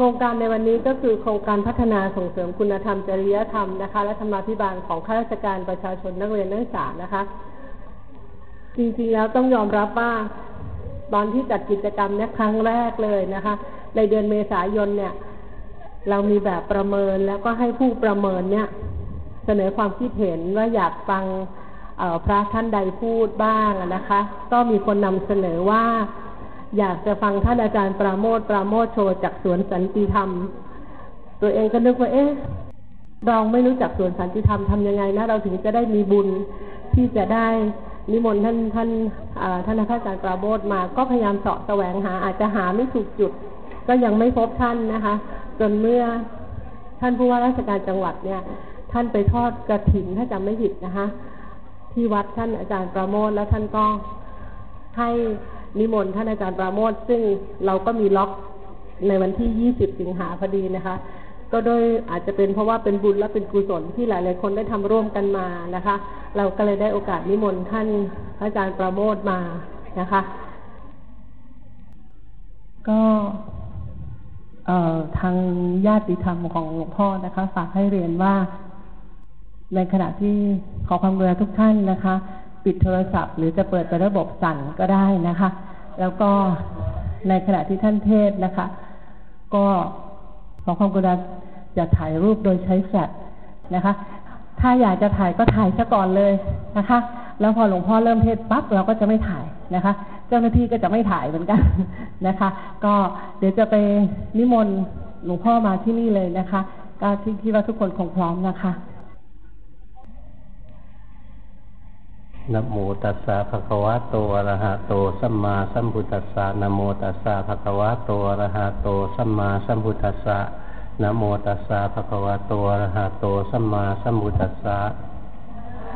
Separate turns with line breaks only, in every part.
ครงการในวันนี้ก็คือโครงการพัฒนาส่งเสริมคุณธรรมจริยธรรมนะคะ และธรรมาภิบาลของข้าราชการประชาชนนักเรียนนักศึกษานะคะ จริงๆแล้วต้องยอมรับว่าตอนที่จัดกิจกรรมนี้ครั้งแรกเลยนะคะ ในเดือนเมษายนเนี่ย เรามีแบบประเมินแล้วก็ให้ผู้ประเมินเนี่ย เสนอความคิดเห็นว่าอยากฟังพระท่านใดพูดบ้างนะคะ ก็มีคนนำเสนอว่า อยากจะฟังท่านอาจารย์ปราโมทปราโมทโชว์จากสวนสันติธรรม ตัวเองก็นึกว่าเอ๊ะเราไม่รู้จักสวนสันติธรรมทำยังไงนะเราถึงจะได้มีบุญที่จะได้นิมนต์ท่านท่านท่านอาจารย์ปราโมทมาก็พยายามเสาะแสวงหา อาจจะหาไม่ถูกจุด ก็ยังไม่พบท่านนะคะ จนเมื่อท่านผู้ว่าราชการจังหวัดเนี่ย ท่านไปทอดกระถิ่นถ้าจำไม่ผิดนะคะ ที่วัดท่านอาจารย์ประโมทแล้วท่านก็ให้ นิมนต์ท่านอาจารย์ปราโมทซึ่งเราก็มีล็อกในวันที่ 20 สิงหาพอดีนะคะ ก็โดยอาจจะเป็นเพราะว่าเป็นบุญและเป็นกุศลที่หลาย ๆ คนได้ทำร่วมกันมานะคะ เราก็เลยได้โอกาสนิมนต์ท่านอาจารย์ปราโมทมานะคะ ก็ทางญาติธรรมของหลวงพ่อนะคะ ฝากให้เรียนว่า ในขณะที่ขอความกรุณาทุกท่านนะคะ ปิดโทรศัพท์ หรือจะเปิดไประบบสั่นก็ได้นะคะ แล้วก็ในขณะที่ท่านเทศนะคะ ก็ขอความกรุณาอย่าถ่ายรูปโดยใช้แฟลชนะคะ ถ้าอยากจะถ่ายก็ถ่ายซะก่อนเลยนะคะ แล้วพอหลวงพ่อเริ่มเทศปั๊บเราก็จะไม่ถ่ายนะคะ เจ้าหน้าที่ก็จะไม่ถ่ายเหมือนกันนะคะ ก็เดี๋ยวจะไปนิมนต์หลวงพ่อมาที่นี่เลยนะคะก็ที่คิดว่าทุกคนคงพร้อมนะคะ
นะโมตัสสะภะคะวะโตอะระหะโตสัมมาสัมพุทธัสสะนะโมตัสสะภะคะวะโตอะระหะโตสัมมาสัมพุทธัสสะนะโมตัสสะภะคะวะโตอะระหะโตสัมมาสัมพุทธัสสะ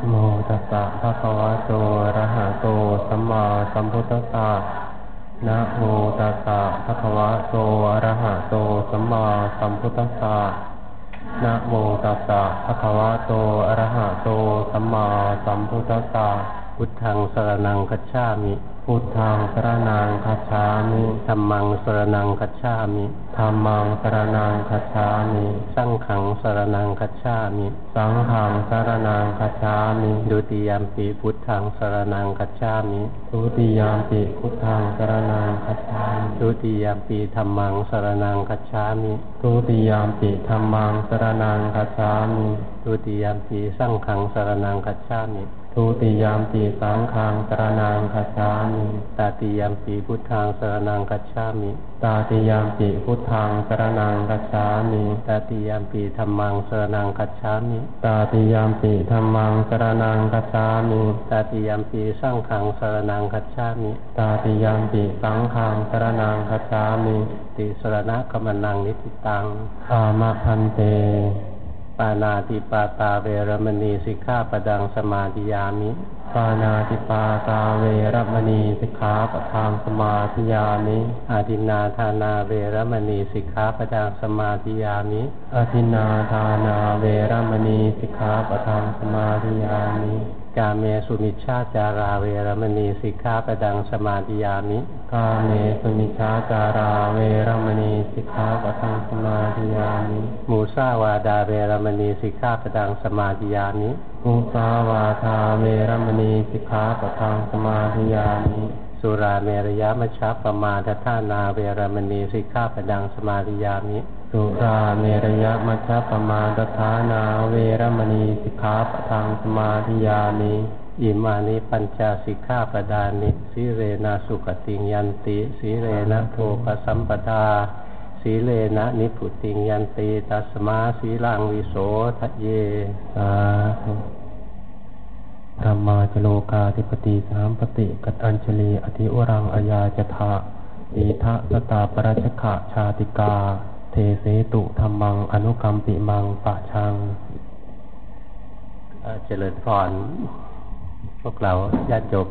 โมตัสสะภะคะวะโตอะระหะโตสัมมาสัมพุทธัสสะนะโมตัสสะภะคะวะโตอะระหะโตสัมมาสัมพุทธัสสะ นะโมตัสสะภะคะวะโต อะระหะโต สัมมาสัมพุทธัสสะ พุทธังสรนังคัจฉามิ พุทธังสรนังคัจฉามิธรรมังสรนังคัจฉามิธรรมังสรนังคัจฉามิ สังขังสรนังคัจฉามิ สังขังสรนังคัจฉามิดุติยามปีพุทธังสรนังคัจฉามิดุติยามปีพุทธังสรนังคัจฉามิดุติยามปีธรรมังสรนังคัจฉามิดุติยามปีธรรมังสรนังคัจฉามิดุติยามปีสังขังสรนังคัจฉามิ ทุติยามปีสังฆังสรนังคัจฉามิตาติยามปีพุทธังสรนังคัจฉามิตาติยามปีพุทธังสรนังคัจฉามิตาติยามปีธรรมังสรนังคัจฉามิตาติยามปีธรรมังสรนังคัจฉามิตาติยามปีสังฆังสรนังคัจฉามิตาติยามปีสังฆังสรนังคัจฉามิติสรณะกมนังนิติตังอามะพันเต ปานาติปาตาเวรมณีสิกขาปดังสมาธิยามิปานาติปาตาเวรมณีสิกขาปทางสมาธิยามิอาทินาทานาเวรมณีสิกขาปดังสมาธิยามิอาทินาทานาเวรมณีสิกขาปทังสมาทิยามิ กาเมสุมิจฉาจาราเวรมณีสิกขาปทังสมาทิยามิ กาเมสุมิจฉาจาราเวรมณีสิกขาปทังสมาทิยามิมุสาวาทาเวรมณีสิกขาปทังสมาทิยามิ มุสาวาทา เวรมณี สิกขาปทัง สมาทิยามิสุราเมรยมัชชปมาทัฏฐานาเวรมณีสิกขาปทังสมาทิยามิ สุราเมรยมัชฌปมาตฐานาเวรมณีสิกขาปทังสมาธิยานิอิมานิปัญจสิกขาปดานิสิเรนะสุขติยันติสิเรนะโทปสัมปทาสีเลนะนิพุติยันติตัสมาสีลังวิโสทะเยสาธุธรรมาจโลกาธิปติสามปฏิกตัญชลีอธิวรังอายาจทะอิทะสตาปรชขะชาติกา เทเสตุธรรมัง อนุกรรมปิมังปะชังเจริญพรพวกเราญาติโยม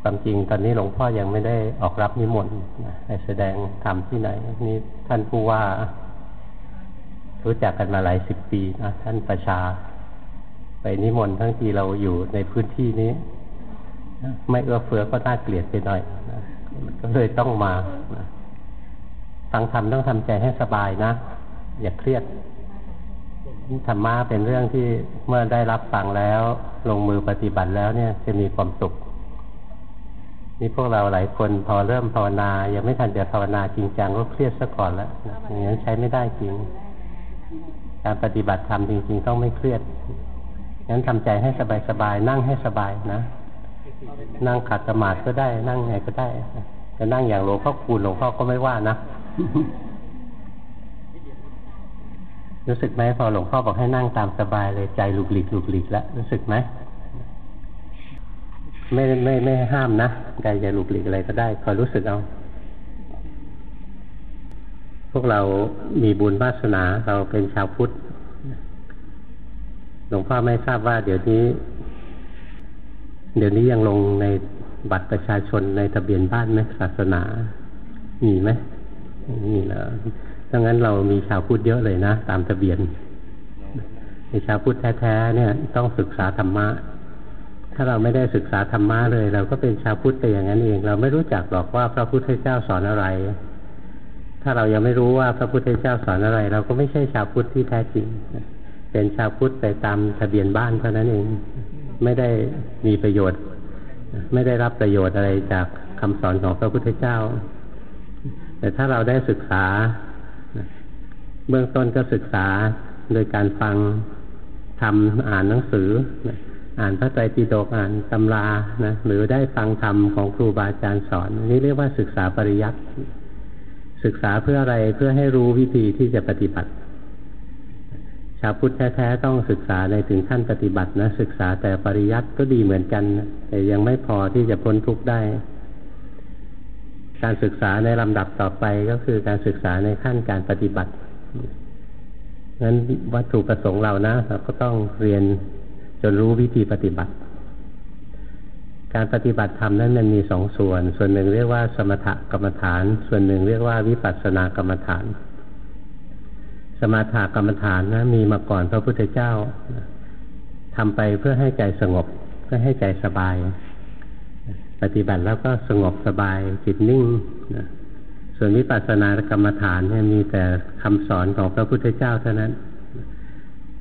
ความจริงตอนนี้หลวงพ่อยังไม่ได้ออกรับนิมนต์ให้แสดงธรรมที่ไหน นี่ท่านผู้ว่า รู้จักกันมาหลายสิบปีนะท่านประชา ไปนิมนต์ทั้งที่เราอยู่ในพื้นที่นี้ ไม่เอื้อเฟื้อก็น่าเกลียดไปหน่อยก็เลยต้องมานะ ฟังธรรมต้องทำใจให้สบายนะ อย่าเครียดธรรมะเป็นเรื่องที่เมื่อได้รับฟังแล้ว ลงมือปฏิบัติแล้วเนี่ยจะมีความสุขนี่พวกเราหลายคนพอเริ่มภาวนายังไม่ทันจะภาวนาจริงจังก็เครียดซะก่อนแล้วอย่างนั้นใช้ไม่ได้จริง การปฏิบัติธรรมจริงๆต้องไม่เครียดงั้นทำใจให้สบายๆนั่งให้สบายนะ นั่งขัดสมาธิก็ได้นั่งไงก็ได้จะนั่งอย่างหลวงพ่อคูณหลวงพ่อก็ไม่ว่านะ รู้สึกไหมพอหลวงพ่อบอกให้นั่งตามสบายเลยใจหลุกหลีกหลุกหลีกแล้วรู้สึกไหมไม่ไม่ไม่ห้ามนะใจจะหลุกหลีกอะไรก็ได้คอยรู้สึกเอาพวกเรามีบุญวาสนาเราเป็นชาวพุทธหลวงพ่อไม่ทราบว่า เดี๋ยวนี้ เดี๋ยวนี้ยังลงในบัตรประชาชนในทะเบียนบ้านไหมศาสนา มีไหม มีแล้วดังนั้นเรามีชาวพุทธเยอะเลยนะ ตามทะเบียนในชาวพุทธแท้ๆเนี่ยต้องศึกษาธรรมะ ถ้าเราไม่ได้ศึกษาธรรมะเลย เราก็เป็นชาวพุทธไปอย่างนั้นเอง เราไม่รู้จักหรอกว่าพระพุทธเจ้าสอนอะไร ถ้าเรายังไม่รู้ว่าพระพุทธเจ้าสอนอะไร เราก็ไม่ใช่ชาวพุทธที่แท้จริง เป็นชาวพุทธไปตามทะเบียนบ้านเท่านั้นเอง ไม่ได้มีประโยชน์ ไม่ได้รับประโยชน์อะไรจากคำสอนของพระพุทธเจ้า แต่ถ้าเราได้ศึกษา เบื้องต้นก็ศึกษาโดยการฟังทำอ่านหนังสือ อ่านพระไตรปิฎกอ่านตำรานะหรือได้ฟังธรรมของครูบาอาจารย์สอนนี่เรียกว่าศึกษาปริยัติศึกษาเพื่ออะไรเพื่อให้รู้วิธีที่จะปฏิบัติ ชาวพุทธแท้ๆต้องศึกษาในถึงขั้นปฏิบัตินะศึกษาแต่ปริยัติก็ดีเหมือนกัน แต่ยังไม่พอที่จะพ้นทุกข์ได้ การศึกษาในลำดับต่อไปก็คือการศึกษาในขั้นการปฏิบัตินั้นวัตถุประสงค์เรานะเราก็ต้องเรียนจนรู้วิธีปฏิบัติ การปฏิบัติธรรมนั้นมันมีสองส่วน ส่วนหนึ่งเรียกว่าสมถกรรมฐาน ส่วนหนึ่งเรียกว่าวิปัสสนากรรมฐาน สมถกรรมฐานนะมีมาก่อนพระพุทธเจ้าทำไปเพื่อให้ใจสงบ เพื่อให้ใจสบาย ปฏิบัติแล้วก็สงบสบายจิตนิ่งนะส่วนวิปัสสนากรรมฐานเนี่ยมีแต่คำสอนของพระพุทธเจ้าเท่านั้น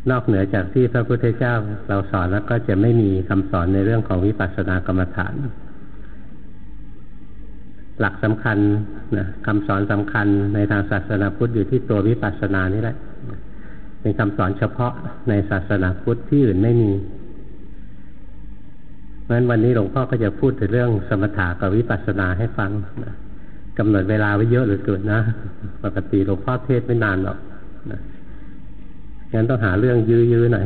นอกเหนือจากที่พระพุทธเจ้าเราสอนแล้วก็จะไม่มีคำสอนในเรื่องของวิปัสสนากรรมฐาน หลักสำคัญนะคำสอนสำคัญในทางศาสนาพุทธอยู่ที่ตัววิปัสสนานี่แหละ เป็นคำสอนเฉพาะในศาสนาพุทธที่อื่นไม่มี ราะฉะนั้นวันนี้หลวงพ่อก็จะพูดถึงเรื่องสมถะกับวิปัสสนาให้ฟังนะกำหนดเวลาไว้เยอะเหลือเกินนะ ปกติหลวงพ่อเทศไม่นานหรอกนะงั้นต้องหาเรื่องยื้อๆหน่อย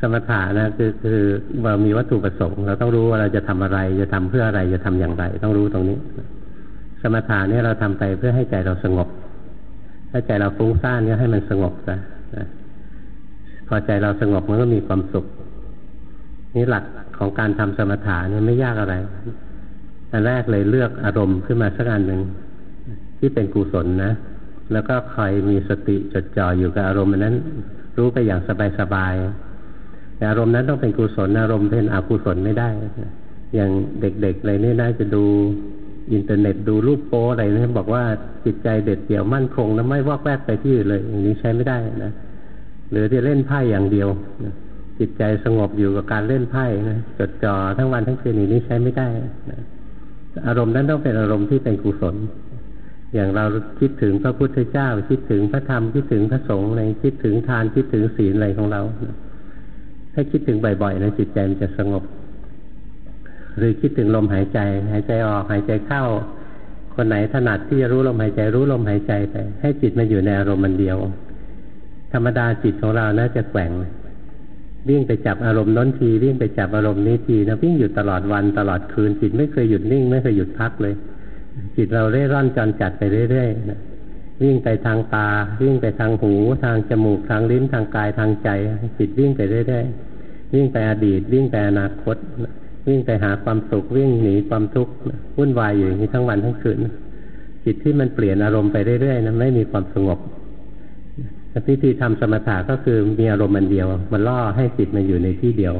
สมถะนะคือคือเรามีวัตถุประสงค์ เราต้องรู้ว่าเราจะทำอะไร จะทำเพื่ออะไรจะทำอย่างไร ต้องรู้ตรงนี้ สมถะเนี่ยเราทำไปเพื่อให้ใจเราสงบ ถ้าใจเราฟุ้งซ่านก็ให้มันสงบซะพอใจเราสงบมันก็มีความสุข นี่หลักของการทำสมถะเนี่ยไม่ยากอะไร อันแรกเลยเลือกอารมณ์ขึ้นมาสักอันหนึ่งที่เป็นกุศลนะ แล้วก็คอยมีสติจดจ่ออยู่กับอารมณ์นั้น รู้ไปอย่างสบายๆแต่อารมณ์นั้นต้องเป็นกุศลอารมณ์เป็นอกุศลไม่ได้ อย่างเด็กๆอะไรนี่น่าจะดูอินเทอร์เน็ตดูรูปโป้อะไรนี่บอกว่าจิตใจเด็ดเดี่ยวมั่นคงแล้วไม่วอกแวกไปที่อื่นเลย อย่างนี้ใช้ไม่ได้นะหรือที่เล่นไพ่อย่างเดียวนะ จิตใจสงบอยู่กับการเล่นไพ่นะจดจ่อทั้งวันทั้งคืนนี้ใช้ไม่ได้นะอารมณ์นั้นต้องเป็นอารมณ์ที่เป็นกุศล อย่างเราคิดถึงพระพุทธเจ้า คิดถึงพระธรรมคิดถึงพระสงฆ์อะไรคิดถึงทานคิดถึงศีลอะไรของเราถ้าคิดถึงบ่อยๆนะจิตใจมันจะสงบ หรือคิดถึงลมหายใจ หายใจออกหายใจเข้า คนไหนถนัดที่จะรู้ลมหายใจรู้ลมหายใจไปให้จิตมาอยู่ในอารมณ์มันเดียว ธรรมดาจิตของเราน่าจะแกว่ง วิ่งไปจับอารมณ์น้นทีวิ่งไปจับอารมณ์นี้ทีนะวิ่งอยู่ตลอดวันตลอดคืนจิตไม่เคยหยุดนิ่งไม่เคยหยุดพักเลย จิตเราเร่ร่อนจอนจัดไปเรื่อยๆนะวิ่งไปทางตา วิ่งไปทางหู ทางจมูกทางลิ้นทางกายทางใจ จิตวิ่งไปเรื่อยๆวิ่งไปอดีต วิ่งไปอนาคต วิ่งไปหาความสุขวิ่งหนีความทุกข์วุ่นวายอยู่อย่างนี้ทั้งวันทั้งคืนจิตที่มันเปลี่ยนอารมณ์ไปเรื่อยๆนะไม่มีความสงบ วิธีทำสมถะก็คือมีอารมณ์มันเดียว มันล่อให้จิตมันอยู่ในที่เดียว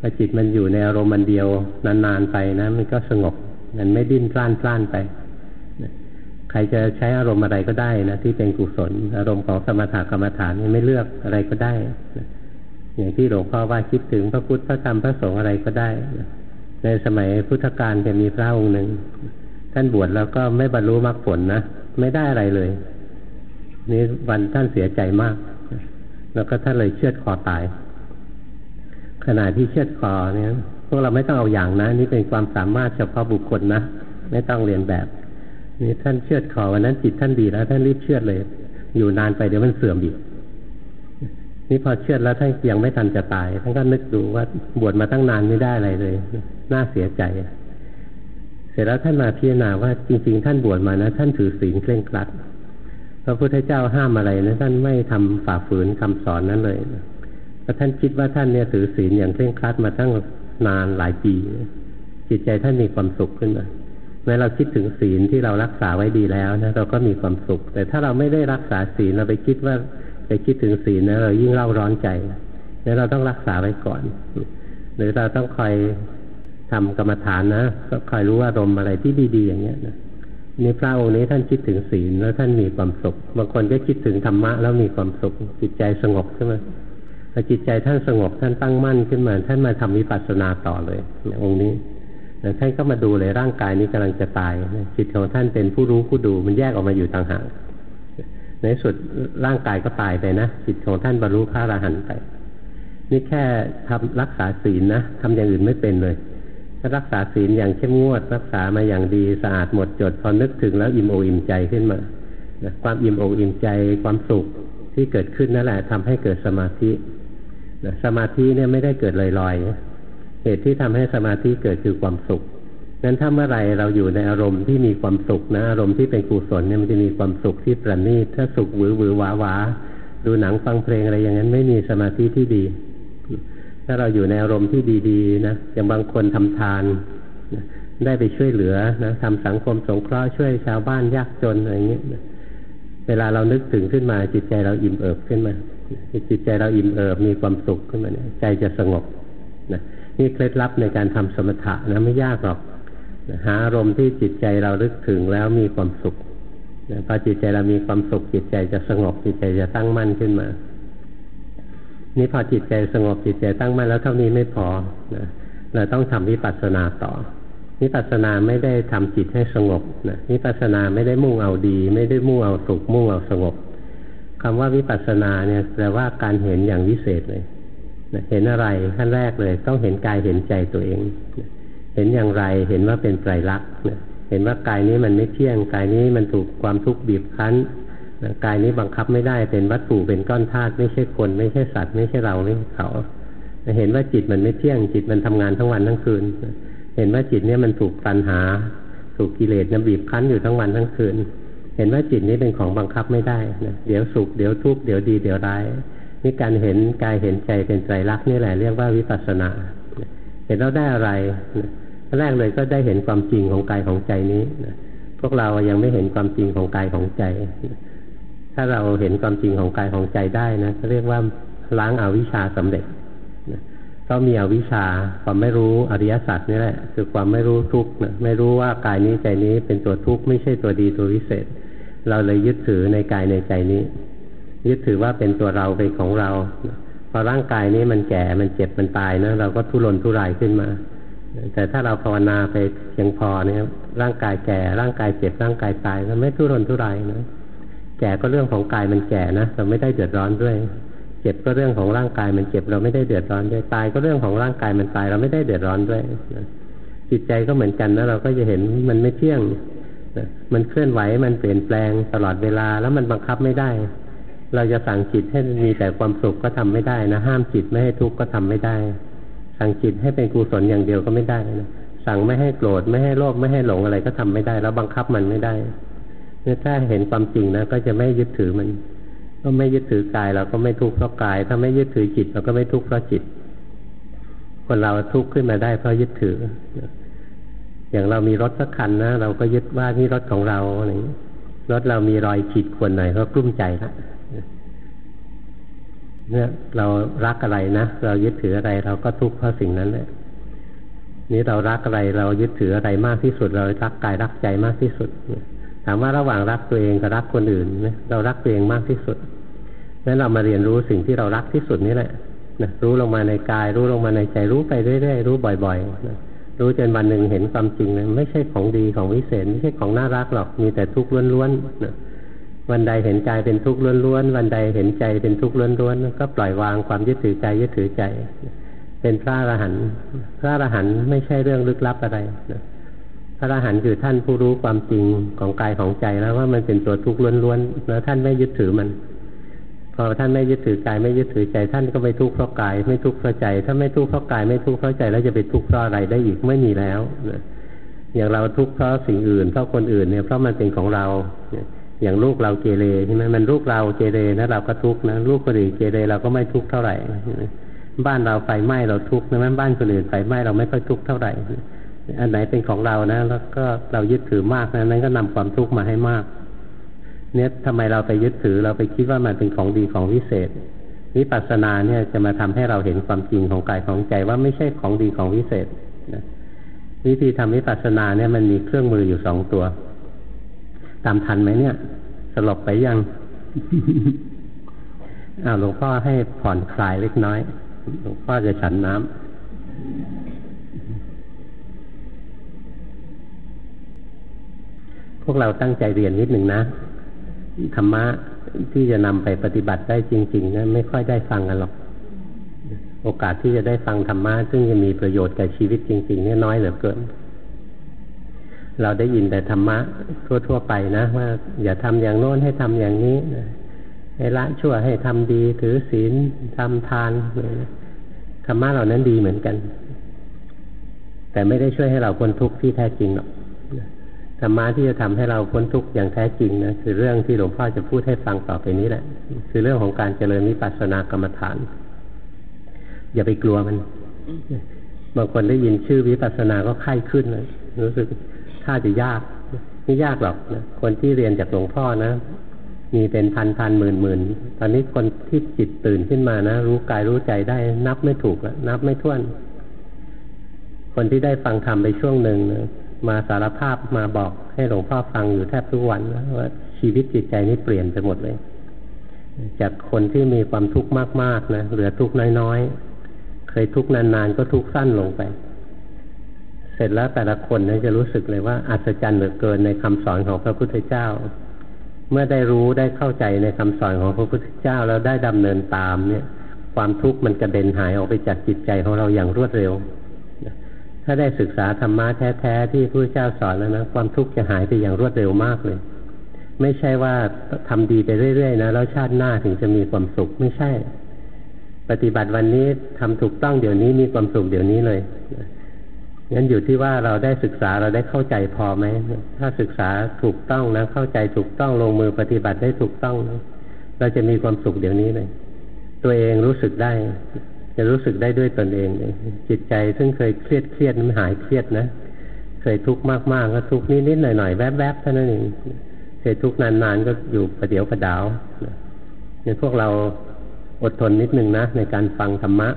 พอจิตมันอยู่ในอารมณ์มันเดียวนานๆไปนะ มันก็สงบ มันไม่ดิ้นพล่านพล่านไปใครจะใช้อารมณ์อะไรก็ได้นะที่เป็นกุศล อารมณ์ของสมถกรรมฐานไม่เลือกอะไรก็ได้อย่างที่หลวงพ่อว่าคิดถึงพระพุทธพระธรรมพระสงฆ์อะไรก็ได้ ในสมัยพุทธกาลจะมีพระองค์หนึ่งท่านบวชแล้วก็ไม่บรรลุมรรคผลนะไม่ได้อะไรเลย นี่วันท่านเสียใจมาก แล้วก็ท่านเลยเชือดคอตาย ขณะที่เชือดคอเนี่ยพวกเราไม่ต้องเอาอย่างนะ นี่เป็นความสามารถเฉพาะบุคคลนะ ไม่ต้องเรียนแบบ นี่ท่านเชือดคอวันนั้นจิตท่านดีแล้ว ท่านรีบเชือดเลย อยู่นานไปเดี๋ยวมันเสื่อมอีกนี่พอเชื่อแล้วท่านยังไม่ทันจะตาย ท่านก็นึกดูว่าบวชมาตั้งนานไม่ได้อะไรเลย น่าเสียใจ เสร็จแล้วท่านมาพิจารณาว่าจริง ๆ ท่านบวชมานะ ท่านถือศีลเคร่งครัด ระพุทธเจ้าห้ามอะไรนะท่านไม่ทำฝ่าฝืนคำสอนนั้นเลยเพราะท่านคิดว่าท่านเนี่ยถือศีลอย่างเคร่งครัดมาตั้งนานหลายปี จิตใจท่านมีความสุขขึ้นมาเมื่อเราคิดถึงศีลที่เรารักษาไว้ดีแล้วนะเราก็มีความสุข แต่ถ้าเราไม่ได้รักษาศีลเราไปคิดว่าไปคิดถึงศีลนะเรายิ่งเล่าร้อนใจนี่ยเราต้องรักษาไว้ก่อน หรือเราต้องคอยทำกรรมฐานนะก็คอยรู้ว่าลมอะไรที่ดี ๆ อย่างเงี้ยนะ นี่พระองค์นี้ท่านคิดถึงศีลแล้วท่านมีความสุข บางคนก็คิดถึงธรรมะแล้วมีความสุข จิตใจสงบขึ้นมพอจิตใจท่านสงบท่านตั้งมั่นขึ้นมา ท่านมาทำวิปัสสนาต่อเลยองค์นี้แล้วท่านก็มาดูเลยร่างกายนี้กำลังจะตาย จิตของท่านเป็นผู้รู้ผู้ดูมันแยกออกมาอยู่ต่างหากในสุดร่างกายก็ตายไปนะจิตของท่านบรรลุพระอรหันต์ไป นี่แค่ทำรักษาศีลนะทำอย่างอื่นไม่เป็นเลย รักษาศีลอย่างเข้มงวด รักษามาอย่างดีสะอาดหมดจดพอนึกถึงแล้วอิ่มอกอิ่มใจขึ้นมานะความอิ่มอกอิ่มใจความสุขที่เกิดขึ้นนั่นแหละทำให้เกิดสมาธินะสมาธิเนี่ยไม่ได้เกิดลอยๆ เหตุที่ทำให้สมาธิเกิดคือความสุขนั้นถ้าเมื่อไรเราอยู่ในอารมณ์ที่มีความสุขนะอารมณ์ที่เป็นกุศลเนี่ยมันจะมีความสุขที่ประณีตถ้าสุขหวือหวือหวาหวาดูหนังฟังเพลงอะไรอย่างนั้นไม่มีสมาธิที่ดี ถ้าเราอยู่ในอารมณ์ที่ดีๆนะอย่างบางคนทำทานได้ไปช่วยเหลือนะทำสังคมสงเคราะห์ช่วยชาวบ้านยากจนอะไรเงี้ยเวลาเรานึกถึงขึ้นมาจิตใจเราอิ่มเอิบขึ้นมาจิตใจเราอิ่มเอิบมีความสุขขึ้นมาเนี่ยใจจะสงบนะนี่เคล็ดลับในการทำสมถะนะไม่ยากหรอกหาอารมณ์ที่จิตใจเราลึกถึงแล้วมีความสุขพอจิตใจเรามีความสุขจิตใจจะสงบจิตใจจะตั้งมั่นขึ้นมา นี่พอจิตใจสงบจิตใจตั้งมั่นแล้วเท่านี้ไม่พอนะเราต้องทำวิปัสสนาต่อวิปัสสนาไม่ได้ทำจิตให้สงบนะวิปัสสนาไม่ได้มุ่งเอาดี ไม่ได้มุ่งเอาสุขมุ่งเอาสงบคำว่าวิปัสสนาเนี่ยแปลว่าการเห็นอย่างวิเศษเลยนะเห็นอะไรขั้นแรกเลย ต้องเห็นกายเห็นใจตัวเองนะเห็นอย่างไรเห็นว่าเป็นไตรลักษณ์เห็นว่ากายนี้มันไม่เที่ยงกายนี้มันถูกความทุกข์บีบคั้น กายนี้บังคับไม่ได้เป็นวัตถุเป็นก้อนธาตุไม่ใช่คน ไม่ใช่สัตว์ไม่ใช่เราไม่ใช่เขาเห็นว่าจิตมันไม่เที่ยงจิตมันทำงานทั้งวันทั้งคืน เห็นว่าจิตนี้มันถูกปัญหา ถูกกิเลสนบีบคั้นอยู่ทั้งวันทั้งคืน เห็นว่าจิตนี้เป็นของบังคับไม่ได้นะเดี๋ยวสุขเดี๋ยวทุกข์เดี๋ยวดีเดี๋ยวร้ายนี่การเห็นกายเห็นใจเป็นไตรลักษณ์นี่แหละเรียกว่าวิปัสสนา เห็นแล้วได้อะไรแรกเลยก็ได้เห็นความจริงของกายของใจนี้พวกเรายังไม่เห็นความจริงของกายของใจ ถ้าเราเห็นความจริงของกายของใจได้นะเรียกว่าล้างอาวิชชาสำเร็จก็มีอวิชชาความไม่รู้อริยสัจนี่แหละ คือความไม่รู้ทุกข์นะไม่รู้ว่ากายนี้ใจนี้เป็นตัวทุกข์ไม่ใช่ตัวดีตัววิเศษ เราเลยยึดถือในกายในใจนี้ ยึดถือว่าเป็นตัวเราเป็นของเราพอร่างกายนี้มันแก่มันเจ็บมันตายนะเราก็ทุรนทุรายขึ้นมา แต่ถ้าเราภาวนาไปเพียงพอเนี่ยร่างกายแก่ร่างกายเจ็บร่างกายตายมันไม่ทุรนทุรายนะ แก่ก็เรื่องของกายมันแก่นะเราไม่ได้เดือดร้อนด้วย เจ็บก็เรื่องของร่างกายมันเจ็บเราไม่ได้เดือดร้อนด้วยตายก็เรื่องของร่างกายมันตายเราไม่ได้เดือดร้อนด้วยจิตใจก็เหมือนกันนะเราก็จะเห็นมันไม่เที่ยงมันเคลื่อนไหวมันเปลี่ยนแปลงตลอดเวลาแล้วมันบังคับไม่ได้ เราจะสั่งจิตให้มีแต่ความสุขก็ทำไม่ได้นะห้ามจิตไม่ให้ทุกข์ก็ทำไม่ได้ สั่งจิตให้เป็นกุศลอย่างเดียวก็ไม่ได้นะสั่งไม่ให้โกรธไม่ให้โลภไม่ให้หลงอะไรก็ทำไม่ได้ แล้วบังคับมันไม่ได้ เนี่ยถ้าเห็นความจริงนะก็จะไม่ยึดถือมัน ก็ไม่ยึดถือกายเราก็ไม่ทุกข์เพราะกาย ถ้าไม่ยึดถือจิตเราก็ไม่ทุกข์เพราะจิต คนเราทุกข์ขึ้นมาได้เพราะยึดถือ อย่างเรามีรถสักคันนะเราก็ยึดว่านี่รถของเราอะไรรถเรามีรอยขีดข่วนหน่อยก็กลุ้มใจล้วเนี่ยเรารักอะไรนะเรายึดถืออะไร เราก็ทุกข์เพราะสิ่งนั้นแหละนี่เรารักอะไรเรายึดถืออะไรมากที่สุด เรารักกายรักใจมากที่สุด ถามว่าระหว่างรักตัวเองกับรักคนอื่นนะเรารักตัวเองมากที่สุดนั้นเรามาเรียนรู้สิ่งที่เรารักที่สุดนี่แหละนะรู้ลงมาในกาย รู้ลงมาในใจรู้ไปเรื่อยๆรู้บ่อยๆนะรู้จนวันหนึ่งเห็นความจริงเลยไม่ใช่ของดีของวิเศษไม่ใช่ของน่ารักหรอกมีแต่ทุกข์ล้วนๆนะวันใดเห็นกายเป็นทุกข์ล้วนๆวันใดเห็นใจเป็นทุกข์ล้วนๆก็ปล่อยวางความยึดถือใจยึดถือใจ เป็นพระอรหันต์พระอรหันต์ไม่ใช่เรื่องลึกลับอะไรนะ พระอรหันต์คือท่านผู้รู้ความจริงของกายของใจแล้วว่ามันเป็นตัวทุกข์ล้วนๆแล้วท่านไม่ยึดถือมัน พอท่านไม่ยึดถือกายไม่ยึดถือใจ ท่านก็ไม่ทุกข์เพราะกาย ไม่ทุกข์เพราะใจ ถ้าไม่ทุกข์เพราะกายไม่ทุกข์เพราะใจแล้วจะไปทุกข์เพราะอะไรได้อีกไม่มีแล้วอย่างเราทุกข์เพราะสิ่งอื่นเพราะคนอื่นเนี่ยเพราะมันเป็นของเราอย่างลูกเราเกเรใช่ไหมมันลูกเราเกเรนะเราก็ทุกข์นะลูกคนอื่นเกเรเราก็ไม่ทุกข์เท่าไหร่บ้านเราไฟไหม้เราทุกข์นะบ้านคนอื่นไฟไหม้เราไม่ค่อยทุกข์เท่าไหร่ อันไหนเป็นของเรานะ แล้วก็เรายึดถือมากนะนั้นก็นำความทุกข์มาให้มาก เนี่ยทำไมเราไปยึดถือเราไปคิดว่ามันเป็นของดีของวิเศษวิปัสสนาเนี่ยจะมาทำให้เราเห็นความจริงของกายของใจว่าไม่ใช่ของดีของวิเศษนะวิธีทำวิปัสสนาเนี่ยมันมีเครื่องมืออยู่สองตัว ตามทันไหมเนี่ย สลบไปยังอ้าวหลวงพ่อให้ผ่อนคลายเล็กน้อย หลวงพ่อจะฉันน้ำ วกเราตั้งใจเรียนนิดหนึ่งนะธรรมะที่จะนำไปปฏิบัติได้จริงๆนะไม่ค่อยได้ฟังกันหรอก โอกาสที่จะได้ฟังธรรมะซึ่งจะมีประโยชน์กับชีวิตจริงๆนี่น้อยเหลือเกิน เราได้ยินแต่ธรรมะทั่วๆไปนะว่า อย่าทำอย่างโน้นให้ทำอย่างนี้ให้ละชั่วให้ทำดีถือศีลทำทานธรรมะเหล่านั้นดีเหมือนกัน แต่ไม่ได้ช่วยให้เราพ้นทุกข์ที่แท้จริงหรอก ธรรมะที่จะทำให้เราพ้นทุกข์อย่างแท้จริงนะคือเรื่องที่หลวงพ่อจะพูดให้ฟังต่อไปนี้แหละ คือเรื่องของการเจริญวิปัสสนากรรมฐาน อย่าไปกลัวมัน บางคนได้ยินชื่อวิปัสสนาก็ไข้ขึ้นเลยรู้สึกถ้าจะยากไม่ยากหรอกนะคนที่เรียนจากหลวงพ่อนะมีเป็นพันพันหมื่นหมื่นตอนนี้คนที่จิตตื่นขึ้นมานะ รู้กายรู้ใจได้ นับไม่ถูกแล้วนับไม่ถ้วน คนที่ได้ฟังธรรมไปช่วงหนึ่งนะ มาสารภาพมาบอกให้หลวงพ่อฟังอยู่แทบทุกวันว่าชีวิตจิตใจนี้เปลี่ยนไปหมดเลย จากคนที่มีความทุกข์มากๆนะเหลือทุกข์น้อยๆ เคยทุกข์นานๆ ก็ทุกข์สั้นลงไป เสร็จแล้วแต่ละคนนะจะรู้สึกเลยว่าอัศจรรย์เหลือเกินในคำสอนของพระพุทธเจ้า เมื่อได้รู้ได้เข้าใจในคำสอนของพระพุทธเจ้าแล้วได้ดำเนินตามเนี่ย ความทุกข์มันกระเด็นหายออกไปจากจิตใจของเราอย่างรวดเร็ว ถ้าได้ศึกษาธรรมะแท้ๆที่พระเจ้าสอนแล้วนะความทุกข์จะหายไปอย่างรวดเร็วมากเลย ไม่ใช่ว่าทำดีไปเรื่อยๆนะแล้วชาติหน้าถึงจะมีความสุขไม่ใช่ ปฏิบัติวันนี้ทำถูกต้องเดี๋ยวนี้มีความสุขเดี๋ยวนี้เลยงั้นอยู่ที่ว่าเราได้ศึกษาเราได้เข้าใจพอไหมถ้าศึกษาถูกต้องนะเข้าใจถูกต้องลงมือปฏิบัติได้ถูกต้องนะเราจะมีความสุขเดี๋ยวนี้เลย ตัวเองรู้สึกได้ จะรู้สึกได้ด้วยตนเอง จิตใจซึ่งเคยเครียดเครียดมันหายเครียดนะเคยทุกข์มากๆก็ทุกข์นิดๆหน่อยๆแวบๆเท่านั้นเองเคยทุกข์นานๆก็อยู่ประเดี๋ยวประดาวเนี่ยพวกเราอดทนนิดนึงนะในการฟังธรรมะ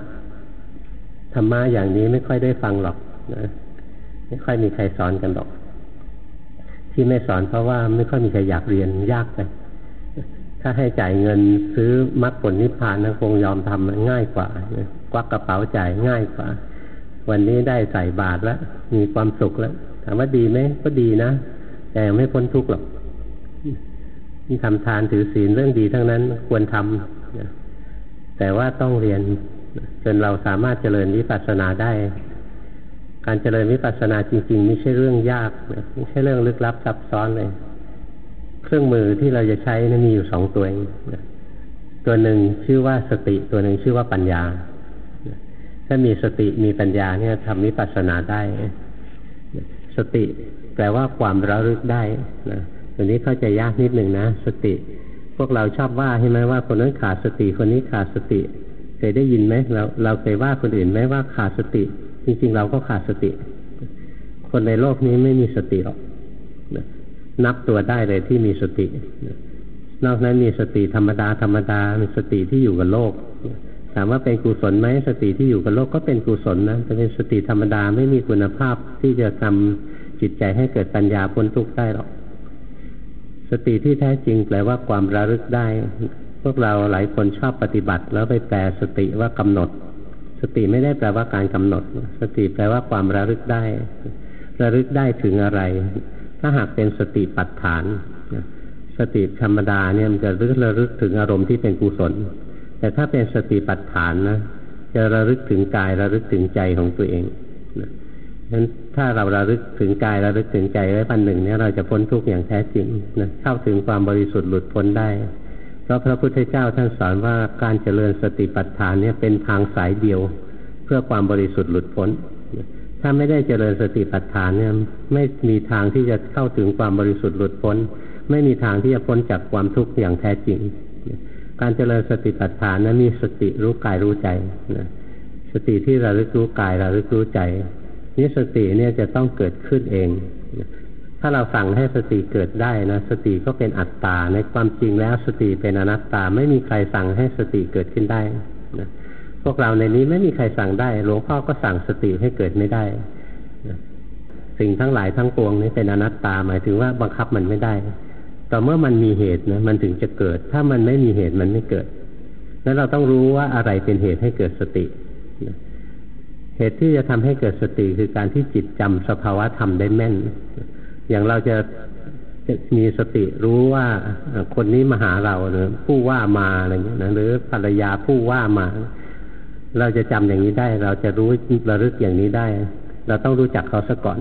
ธรรมะอย่างนี้ไม่ค่อยได้ฟังหรอกนะไม่ค่อยมีใครสอนกันหรอก ที่ไม่สอนเพราะว่าไม่ค่อยมีใครอยากเรียนยากไป ถ้าให้จ่ายเงินซื้อมรรคผลนิพพานนะคงยอมทำง่ายกว่าควักกระเป๋าจ่ายง่ายกว่า วันนี้ได้ใส่บาตรแล้ว มีความสุขแล้วถามว่าดีไหมก็ดีนะ แต่ไม่พ้นทุกข์หรอกที่ทำทานถือศีลเรื่องดีทั้งนั้นควรทำแต่ว่าต้องเรียนจนเราสามารถเจริญวิปัสสนาได้ การเจริญวิปัสสนาจริง ๆ ไม่ใช่เรื่องยากไม่ใช่เรื่องลึกลับซับซ้อนเลย เครื่องมือที่เราจะใช้นะมีอยู่สองตัวเองตัวหนึ่งชื่อว่าสติตัวหนึ่งชื่อว่าปัญญา ถ้ามีสติมีปัญญาเนี่ยทำวิปัสสนาได้ สติแปลว่าความระลึกได้นะตัวนี้เข้าใจยากนิดหนึ่งนะ สติ พวกเราชอบว่าใช่ไหมว่าคนนั้นขาดสติคนนี้ขาดสติ เคยได้ยินไหมเราเราเคยว่าคนอื่นไหมว่าขาดสติ จริงๆ เราก็ขาดสติ คนในโลกนี้ไม่มีสติหรอก นับตัวได้เลยที่มีสติ นอกนั้นมีสติธรรมดาธรรมดามีสติที่อยู่กับโลกถามว่าเป็นกุศลไหมสติที่อยู่กับโลกก็เป็นกุศลนะแต่เป็นสติธรรมดาไม่มีคุณภาพที่จะทำจิตใจให้เกิดปัญญาพ้นทุกข์ได้หรอก สติที่แท้จริงแปลว่าความระลึกได้ พวกเราหลายคนชอบปฏิบัติ แล้วไปแปลสติว่ากำหนด สติไม่ได้แปลว่าการกำหนด สติแปลว่าความระลึกได้ ระลึกได้ถึงอะไร ถ้าหากเป็นสติปัฏฐานสติธรรมดาเนี่ยมันจะรึกระลึกถึงอารมณ์ที่เป็นกุศล แต่ถ้าเป็นสติปัฏฐานนะจะระลึกถึงกายระลึกถึงใจของตัวเองนะนั้นถ้าเราระลึกถึงกายระลึกถึงใจไว้ปันหนึ่งเนี่ยเราจะพ้นทุกข์อย่างแท้จริงนะเข้าถึงความบริสุทธิ์หลุดพ้นได้ เพราะพระพุทธเจ้าท่านสอนว่าการเจริญสติปัฏฐานเนี่ยเป็นทางสายเดียว เพื่อความบริสุทธิ์หลุดพ้น ถ้าไม่ได้เจริญสติปัฏฐานเนี่ยไม่มีทางที่จะเข้าถึงความบริสุทธิ์หลุดพ้น ไม่มีทางที่จะพ้นจากความทุกข์อย่างแท้จริง การเจริญสติปัฏฐานนั้นมีสติรู้กายรู้ใจนะสติที่ระลึกรู้กายระลึกรู้ใจนี่สติเนี่ยจะต้องเกิดขึ้นเอง ถ้าเราสั่งให้สติเกิดได้นะสติก็เป็นอัตตาในความจริงแล้วสติเป็นอนัตตาไม่มีใครสั่งให้สติเกิดขึ้นได้ พวกเราในนี้ไม่มีใครสั่งได้ หลวงพ่อก็สั่งสติให้เกิดไม่ได้ สิ่งทั้งหลายทั้งปวงนี้เป็นอนัตตาหมายถึงว่าบังคับมันไม่ได้ ต่อเมื่อมันมีเหตุนะมันถึงจะเกิด ถ้ามันไม่มีเหตุมันไม่เกิดแล้วเราต้องรู้ว่าอะไรเป็นเหตุให้เกิดสติเหตุที่จะทำให้เกิดสติคือการที่จิตจำสภาวะธรรมได้แม่น อย่างเราจะมีสติรู้ว่าคนนี้มาหาเราหรือผู้ว่ามาอะไรเงี้ยนะหรือภรรยาผู้ว่ามา เราจะจำอย่างนี้ได้ เราจะรู้ระลึกอย่างนี้ได้ เราต้องรู้จักเขาซะก่อน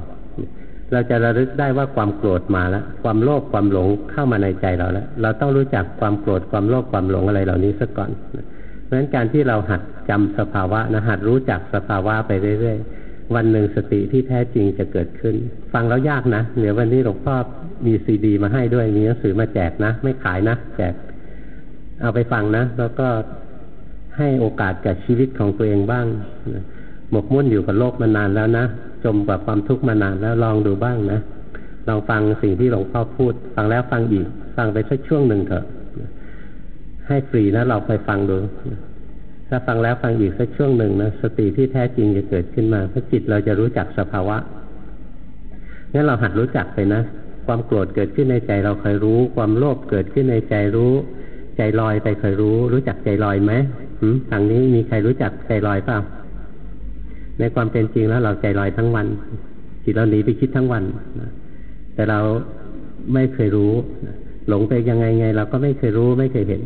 เราจะระลึกได้ว่าความโกรธมาแล้ว ความโลภความหลงเข้ามาในใจเราแล้ว เราต้องรู้จักความโกรธความโลภความหลงอะไรเหล่านี้ซะก่อนเพราะฉะนั้นการที่เราหัดจำสภาวะนะหัดรู้จักสภาวะไปเรื่อยๆ วันหนึ่งสติที่แท้จริงจะเกิดขึ้น ฟังแล้วยากนะเดี๋ยววันนี้หลวงพ่อมีซีดี มาให้ด้วยมีหนังสือมาแจกนะ ไม่ขายนะแจกเอาไปฟังนะ แล้วก็ ให้โอกาสกับชีวิตของตัวเองบ้างหมกมุ่นอยู่กับโลกมานานแล้วนะจมกับความทุกข์มานานแล้วลองดูบ้างนะลองฟังสิ่งที่หลวงพ่อพูด ฟังแล้วฟังอีก ฟังไปสักช่วงหนึ่งเถอะ ให้ฟรีนะเราไปฟังดู ถ้าฟังแล้วฟังอีกสักช่วงหนึ่งนะสติที่แท้จริงจะเกิดขึ้นมาเพราะจิตเราจะรู้จักสภาวะงั้นเราหัดรู้จักไปนะความโกรธเกิดขึ้นในใจเราเคยรู้ ความโลภเกิดขึ้นในใจรู้ ใจลอยไปเคยรู้ รู้จักใจลอยไหม ทางนี้มีใครรู้จักใจลอยเปล่า ในความเป็นจริงแล้วเราใจลอยทั้งวัน จิตเราหนีไปคิดทั้งวัน แต่เราไม่เคยรู้ หลงไปยังไงไง เราก็ไม่เคยรู้ไม่เคยเห็น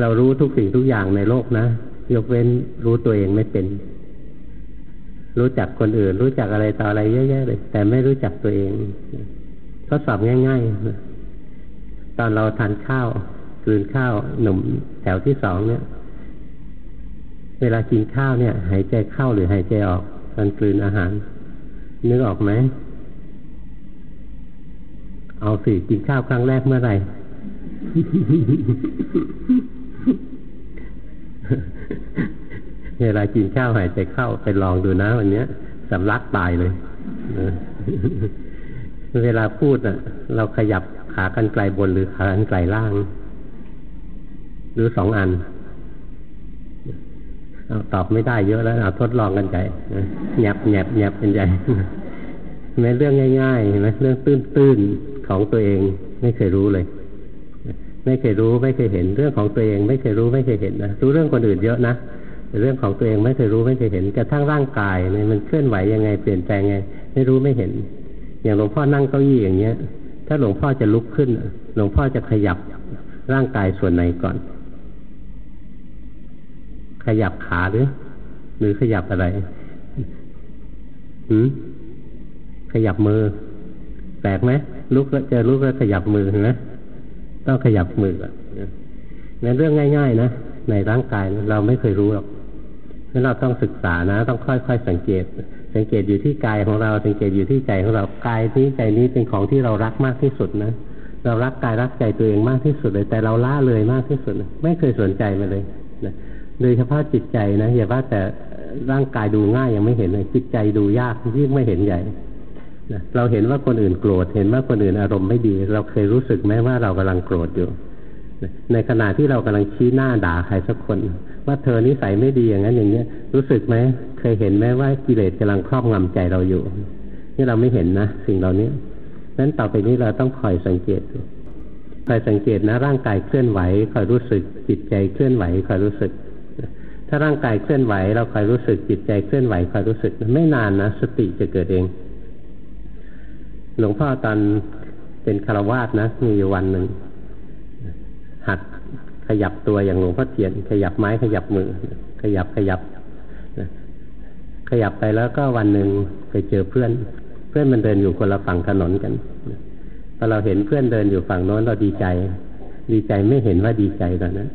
เรารู้ทุกสิ่งทุกอย่างในโลกนะ ยกเว้นรู้ตัวเองไม่เป็น รู้จักคนอื่น รู้จักอะไรต่ออะไรเยอะแยะเลย แต่ไม่รู้จักตัวเองทดสอบง่ายๆ ตอนเราทานข้าวกลืนข้าวหนุ่มแถวที่สองเนี่ย เวลากินข้าวเนี่ย หายใจเข้าหรือหายใจออกตอนกลืนอาหาร นึกออกไหม เอาสิกินข้าวครั้งแรกเมื่อไหร่เวลากินข้าวหายใจเข้าไปลองดูนะวันนี้สำลักตายเลย เวลาพูดอะ เราขยับขากันไกลบนหรือขากันไกลล่าง หรือสองอัน เอาตอบไม่ได้เยอะแล้วเอาทดลองกันใจแยบแยบแยบเป็นใหญ่แม้เรื่องง่ายๆเห็นไหมเรื่องตื้นๆของตัวเองไม่เคยรู้เลย ไม่เคยรู้ไม่เคยเห็น เรื่องของตัวเอง ไม่เคยรู้ไม่เคยเห็นนะรู้เรื่องคนอื่นเยอะนะแต่เรื่องของตัวเองไม่เคยรู้ไม่เคยเห็นกระทั่งร่างกายเนี่ยมันเคลื่อนไหวยังไงเปลี่ยนแปลงไง ไม่รู้ไม่เห็น อย่างหลวงพ่อนั่งเก้าอี้อย่างเงี้ย ถ้าหลวงพ่อจะลุกขึ้น หลวงพ่อจะขยับร่างกายส่วนไหนก่อน ยับขาหรือ หรือขยับอะไรหืมขยับมือ แปลกไหมลุกแล้วเจอลุกแล้วขยับมือเห็นไหมต้องขยับมืออะนั่นเรื่องง่าย ๆ นะในร่างกายเราไม่เคยรู้หรอกนั้นเราต้องศึกษานะ ต้องค่อยๆสังเกต สังเกตอยู่ที่กายของเรา สังเกตอยู่ที่ใจของเรากายนี้ใจนี้เป็นของที่เรารักมากที่สุดนะเรารักกายรักใจตัวเองมากที่สุดเลย แต่เราละเลยมากที่สุด ไม่เคยสนใจมาเลยนะ โดยเฉพาะจิตใจนะอย่าว่าแต่ร่างกายดูง่ายยังไม่เห็นเลยจิตใจดูยากยิ่งไม่เห็นใหญ่นะเราเห็นว่าคนอื่นโกรธเห็นว่าคนอื่นอารมณ์ไม่ดี เราเคยรู้สึกไหมว่าเรากำลังโกรธอยู่ในขณะที่เรากำลังชี้หน้าด่าใครสักคน ว่าเธอนิสัยไม่ดีอย่างนั้นอย่างเนี้ยรู้สึกไหมเคยเห็นไหมว่ากิเลสกำลังครอบงำใจเราอยู่ นี่เราไม่เห็นนะสิ่งเหล่านี้นั้นต่อไปนี้เราต้องคอยสังเกตคอยสังเกตนะร่างกายเคลื่อนไหวคอยรู้สึกจิตใจเคลื่อนไหวคอยรู้สึก ถ้าร่างกายเคลื่อนไหว เราคอยรู้สึกจิตใจเคลื่อนไหวคอยรู้สึกไม่นานนะสติจะเกิดเอง หลวงพ่อตอนเป็นคารวาสนะ มีอยู่วันหนึ่งหัดขยับตัวอย่างหลวงพ่อเทียน ขยับไม้ขยับมือ ขยับขยับขยับไปแล้วก็วันหนึ่งไปเจอเพื่อน เพื่อนมันเดินอยู่คนละฝั่งถนนกันพอเราเห็นเพื่อนเดินอยู่ฝั่งโน้นเราดีใจ ดีใจไม่เห็นว่าดีใจตอนนั้น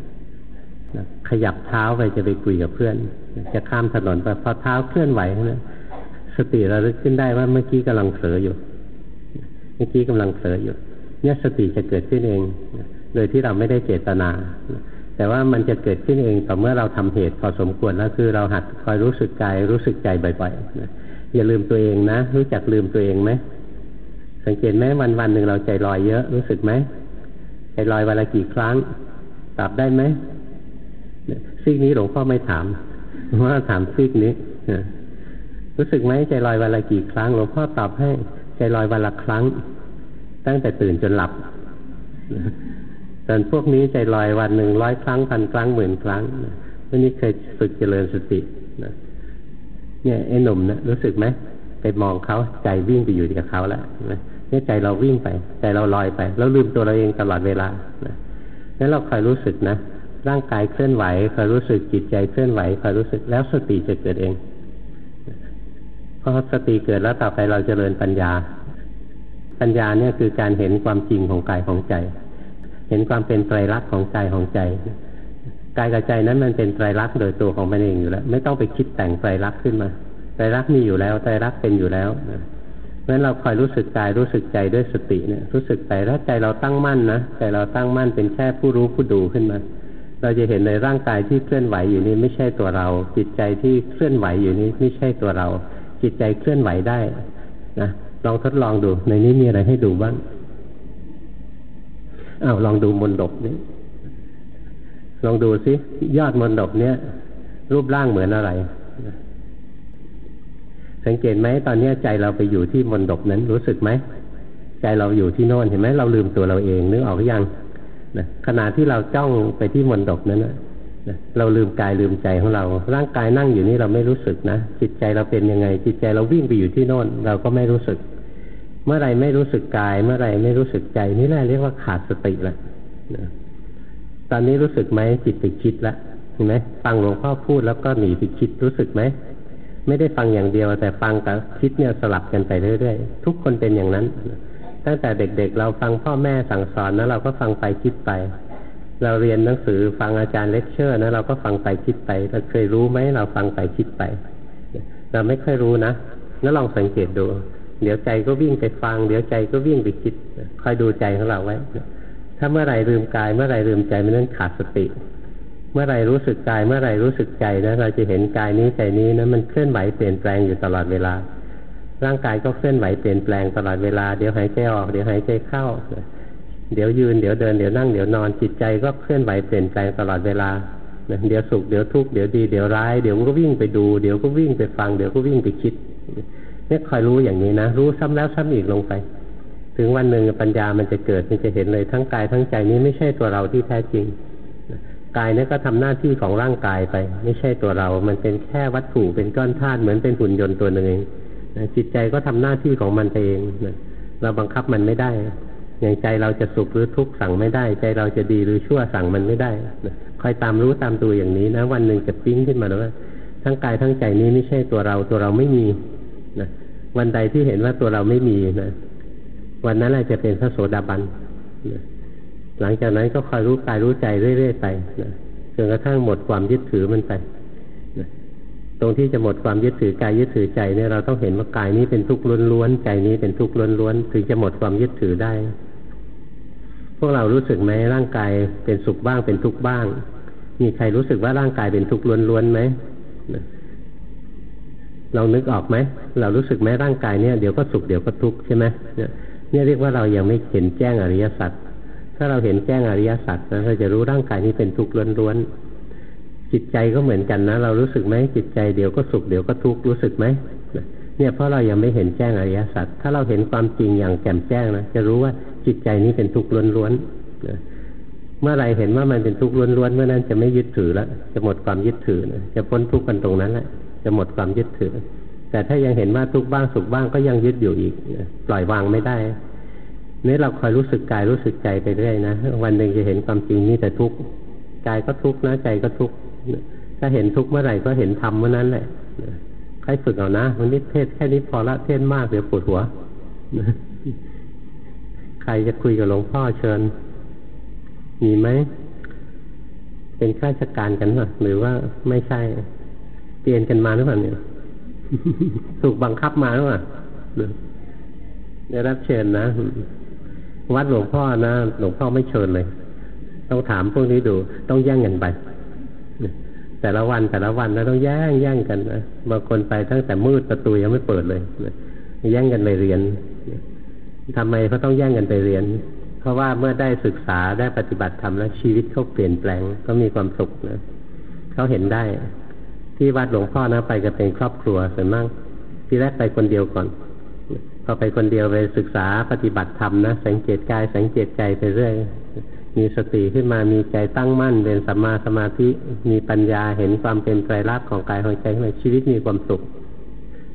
ขยับเท้าไปจะไปคุยกับเพื่อนจะข้ามถนนไปพอเท้าเคลื่อนไหวนะสติเราลึกขึ้นได้ว่าเมื่อกี้กำลังเผลออยู่ เมื่อกี้กำลังเผลออยู่ เนี่ยสติจะเกิดขึ้นเอง โดยที่เราไม่ได้เจตนา แต่ว่ามันจะเกิดขึ้นเองต่อเมื่อเราทำเหตุพอสมควรแล้วคือเราหัดคอยรู้สึกกายรู้สึกใจบ่อยๆนะอย่าลืมตัวเองนะ รู้จักลืมตัวเองไหมสังเกตไหมวันวันหนึ่งเราใจลอยเยอะรู้สึกไหมใจลอยวันละกี่ครั้งตอบได้ไหม ซีกนี้หลวงพ่อไม่ถามว่าถามซีกนี้รู้สึกไหมใจลอยวันละกี่ครั้งหลวงพ่อตอบให้ใจลอยวันละครั้ง ตั้งแต่ตื่นจนหลับส่วนพวกนี้ใจลอยวันหนึ่งร้อยครั้งพันครั้งหมื่นครั้งวันนี้เคยฝึกเจริญสตินะเนี่ยไอ้หนุ่มนะรู้สึกไหมไปมองเขาใจวิ่งไปอยู่กับเขาแล้วเนี่ยใจเราวิ่งไป ใจเราลอยไป แล้วลืมตัวเราเองตลอดเวลานะนั้นเราคอยรู้สึกนะ ร่างกายเคลื่อนไหวคอยรู้สึกจิตใจเคลื่อนไหวคอยรู้สึกแล้วสติจะเกิดเองพอสติเกิดแล้วต่อไปเราจเจริญปัญญา ปัญญาเนี่ยคือการเห็นความจริงของกายของใจ เห็นความเป็นไตรลักษณ์ของกายของใจกายกับใจนั้นมันเป็นไตรลักษณ์โดยตัวของมันเองอยู่แล้ว ไม่ต้องไปคิดแต่งไตรลักษณ์ขึ้นมาไตรลักษณ์มีอยู่แล้วไตรลักษณ์เป็นอยู่แล้วเพราะฉะนั้นเราคอยรู้สึกกายรู้สึกใจด้วยสติเนี่ยรู้สึกไปถ้าใจเราตั้งมั่นนะใจเราตั้งมั่นเป็นแค่ผู้รู้ผู้ดูขึ้นมา เราจะเห็นในร่างกายที่เคลื่อนไหวอยู่นี้ไม่ใช่ตัวเรา จิตใจที่เคลื่อนไหวอยู่นี้ไม่ใช่ตัวเรา จิตใจเคลื่อนไหวได้นะลองทดลองดูในนี้มีอะไรให้ดูบ้างอา้าวลองดูมนดบนี้ลองดูซิยอดมนดบเนี้ยรูปร่างเหมือนอะไร สังเกตไหมตอนนี้ใจเราไปอยู่ที่มนดบนั้นรู้สึกไหมใจเราอยู่ที่โน่นเห็นไหมเราลืมตัวเราเองนึกออกหรือยัง นะขณะที่เราจ้องไปที่มนดบนั้นนะเราลืมกายลืมใจของเรา ร่างกายนั่งอยู่นี่เราไม่รู้สึกนะ จิตใจเราเป็นยังไง จิตใจเราวิ่งไปอยู่ที่โน่น เราก็ไม่รู้สึก เมื่อไรไม่รู้สึกกาย เมื่อไรไม่รู้สึกใจ นี่แหละเรียกว่าขาดสติแล้วตอนนี้รู้สึกไหมจิตไปคิดล้วเห็นไหมฟังหลวงพ่อพูดแล้วก็หนีไปคิดรู้สึกไหมไม่ได้ฟังอย่างเดียว แต่ฟังกับคิดเนี่ยสลับกันไปเรื่อยๆทุกคนเป็นอย่างนั้น ตั้งแต่เด็กๆ เราฟังพ่อแม่สั่งสอนนะเราก็ฟังไปคิดไป เราเรียนหนังสือฟังอาจารย์เลคเชอร์นะเราก็ฟังไปคิดไปเราเคยรู้ไหมเราฟังไปคิดไป เราไม่ค่อยรู้นะแล้วลองสังเกตดู เดี๋ยวใจก็วิ่งไปฟัง เดี๋ยวใจก็วิ่งไปคิดคอยดูใจของเราไว้ถ้าเมื่อไหร่ลืมกาย เมื่อไหร่ลืมใจมันนั้นขาดสติ เมื่อไหร่รู้สึกกาย เมื่อไหร่รู้สึกใจนะเราจะเห็นกายนี้ใจนี้นะมันเคลื่อนไหวเปลี่ยนแปลงอยู่ตลอดเวลา ร่างกายก็เคลื่อนไหวเปลี่ยนแปลงตลอดเวลาเดี๋ยวหายใจออกเดี๋ยวหายใจเข้า เดี๋ยวยืนเดี๋ยวเดินเดี๋ยวนั่งเดี๋ยวนอนจิตใจก็เคลื่อนไหวเปลี่ยนแปลงตลอดเวลาเดี๋ยวสุขเดี๋ยวทุกข์เดี๋ยวดีเดี๋ยวร้ายเดี๋ยวก็วิ่งไปดูเดี๋ยวก็วิ่งไปฟังเดี๋ยวก็วิ่งไปคิดเนี่ยคอยรู้อย่างนี้นะรู้ซ้ำแล้วซ้ำอีกลงไป ถึงวันหนึ่งปัญญามันจะเกิดมันจะเห็นเลยทั้งกายทั้งใจนี้ไม่ใช่ตัวเราที่แท้จริงกายนี่ก็ทำหน้าที่ของร่างกายไป ไม่ใช่ตัวเรา มันเป็นแค่วัตถุเป็นก้อนธาตุเหมือนเป็นหุ่นยนต์ตัวหนึ่งเอง จิตใจก็ทำหน้าที่ของมันเองเราบังคับมันไม่ได้ อย่างใจเราจะสุขหรือทุกข์สั่งไม่ได้ ใจเราจะดีหรือชั่วสั่งมันไม่ได้คอยตามรู้ตามดูอย่างนี้นะ วันหนึ่งจะปิ้งขึ้นมาเลยว่าทั้งกายทั้งใจนี้ไม่ใช่ตัวเราตัวเราไม่มีนะวันใดที่เห็นว่าตัวเราไม่มีนะวันนั้นแหละจะเป็นพระโสดาบันนะหลังจากนั้นก็คอยรู้กายรู้ใจเรื่อยๆไปนะจนกระทั่งหมดความยึดถือมันไป ตรงที่จะหมดความยึดถือกายยึดถือใจเนี่ยเราต้องเห็นว่ากายนี้เป็นทุกข์ล้วนๆใจนี้เป็นทุกข์ล้วนๆถึงจะหมดความยึดถือได้ พวกเรารู้สึกไหมร่างกายเป็นสุขบ้างเป็นทุกข์บ้าง มีใครรู้สึกว่าร่างกายเป็นทุกข์ล้วนๆไหมเรานึกออกไหมเรารู้สึกไหมร่างกายเนี่ยเดี๋ยวก็สุขเดี๋ยวก็ทุกข์ใช่ไหมเนี่ยเรียกว่าเรายังไม่เห็นแจ้งอริยสัจถ้าเราเห็นแจ้งอริยสัจเราจะรู้ร่างกายนี้เป็นทุกข์ล้วนๆ จิตใจก็เหมือนกันนะ เรารู้สึกไหมจิตใจเดี๋ยวก็สุขเดี๋ยวก็ทุกข์รู้สึกไหมเนี่ยเพราะเรายังไม่เห็นแจ้งอริยสัจถ้าเราเห็นความจริงอย่างแจ่มแจ้งนะจะรู้ว่าจิตใจนี้เป็นทุกข์ล้วนๆเมื่อไรเห็นว่ามันเป็นทุกข์ล้วนๆเมื่อนั้นจะไม่ยึดถือแล้วจะหมดความยึดถือนะจะพ้นทุกข์กันตรงนั้นแหละจะหมดความยึดถือ แต่ถ้ายังเห็นว่าทุกข์บ้างสุขบ้างก็ยังยึดอยู่อีก ปล่อยวางไม่ได้นี่เราคอยรู้สึกกายรู้สึกใจไปเรื่อยนะวันหนึ่งจะเห็นความจริงนี่แต่ทุกข์กายก็ทุกข์นะใจก็ทุกข์ ถ้าเห็นทุกข์เมื่อไหร่ก็เห็นธรรมเมื่อนั้นแหละใครฝึกเอานะวันนี้เทศแค่นี้พอละเทศมากเดี๋ยวปวดหัวใครจะคุยกับหลวงพ่อเชิญ มีไหม เป็นข้าราชการกันหรอหรือว่าไม่ใช่เปลี่ยนกันมาหรือเปล่าเนี่ยถูกบังคับมาหรือเปล่าได้รับเชิญนะวัดหลวงพ่อนะหลวงพ่อไม่เชิญเลย ต้องถามพวกนี้ดู ต้องแย่งกันไป แต่ละวันแต่ละวันนะต้องแย่งแย่งกันนะบางคนไปตั้งแต่มืดประตูยังไม่เปิดเลยแย่งกันไปเรียนทำไมเขาต้องแย่งกันไปเรียน เพราะว่าเมื่อได้ศึกษาได้ปฏิบัติธรรมแล้วชีวิตเขาเปลี่ยนแปลงก็มีความสุขนะเขาเห็นได้ ที่วัดหลวงพ่อนะไปกันเป็นครอบครัวส่วนมากที่แรกไปคนเดียวก่อนพอไปคนเดียวไปศึกษาปฏิบัติธรรมนะสังเกตกายสังเกตใจไปเรื่อย มีสติขึ้นมามีใจตั้งมั่นเป็นสัมมาสมาธิมีปัญญาเห็นความเป็นไตรลักษณ์ของกายของใจขึ้นมาชีวิตมีความสุข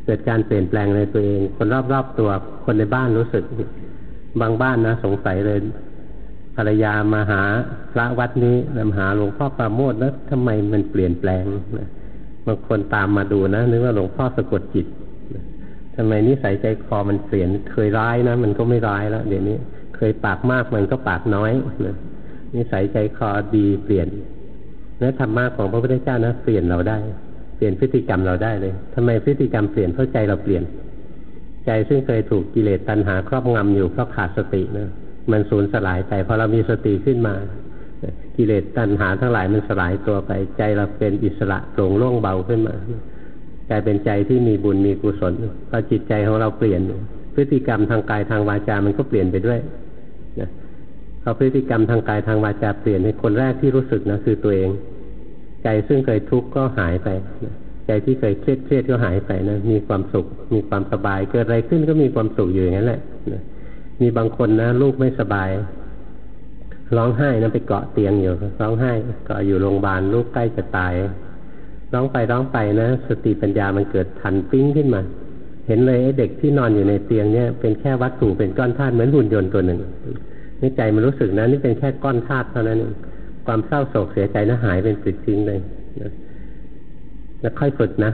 เกิดการเปลี่ยนแปลงในตัวเอง คนรอบๆตัวคนในบ้านรู้สึก บางบ้านนะสงสัยเลยภรรยามาหาพระวัดนี้มาหาหลวงพ่อปราโมทแล้วทำไมมันเปลี่ยนแปลงบางคนตามมาดูนะนึกว่าหลวงพ่อสะกดจิตทำไมนิสัยใจคอมันเปลี่ยนเคยร้ายนะ มันก็ไม่ร้ายแล้วเดี๋ยวนี้ เคยปากมากมันก็ปากน้อยนะ นิสัยใจคอดีเปลี่ยนและธรรมะของพระพุทธเจ้านะเปลี่ยนเราได้ เปลี่ยนพฤติกรรมเราได้เลยทำไมพฤติกรรมเปลี่ยนเพราะใจเราเปลี่ยน ใจซึ่งเคยถูกกิเลสตัณหาครอบงำอยู่เพราะขาดสตินะมันสูญสลายไปพอเรามีสติขึ้นมา กิเลสตัณหาทั้งหลายมันสลายตัวไป ใจเราเป็นอิสระโปร่งโล่งเบาขึ้นมากลายเป็นใจที่มีบุญมีกุศลพอจิตใจของเราเปลี่ยน พฤติกรรมทางกายทางวาจามันก็เปลี่ยนไปด้วย พอพฤติกรรมทางกายทางวาจาเปลี่ยนในคนแรกที่รู้สึกนะคือตัวเอง ใจซึ่งเคยทุกข์ก็หายไป ใจที่เคยเครียดเครียดก็หายไปนะมีความสุข มีความสบายเกิดอะไรขึ้นก็มีความสุขอยู่อย่างนั้นแหละมีบางคนนะลูกไม่สบาย ร้องไห้นะไปเกาะเตียงอยู่ร้องไห้เกาะอยู่โรงพยาบาลลูกใกล้จะตาย ร้องไปร้องไปนะสติปัญญามันเกิดทันปิ้งขึ้นมาเห็นเลยไอ้เด็กที่นอนอยู่ในเตียงเนี่ยเป็นแค่วัตถุเป็นก้อนธาตุเหมือนหุ่นยนต์ตัวหนึ่ง นี่ใจมันรู้สึกนะนี่เป็นแค่ก้อนธาตุเท่านั้นเองความเศร้าโศกเสียใจนะหายเป็นปิดทิ้งเลยนะแล้วค่อยฝึกนะ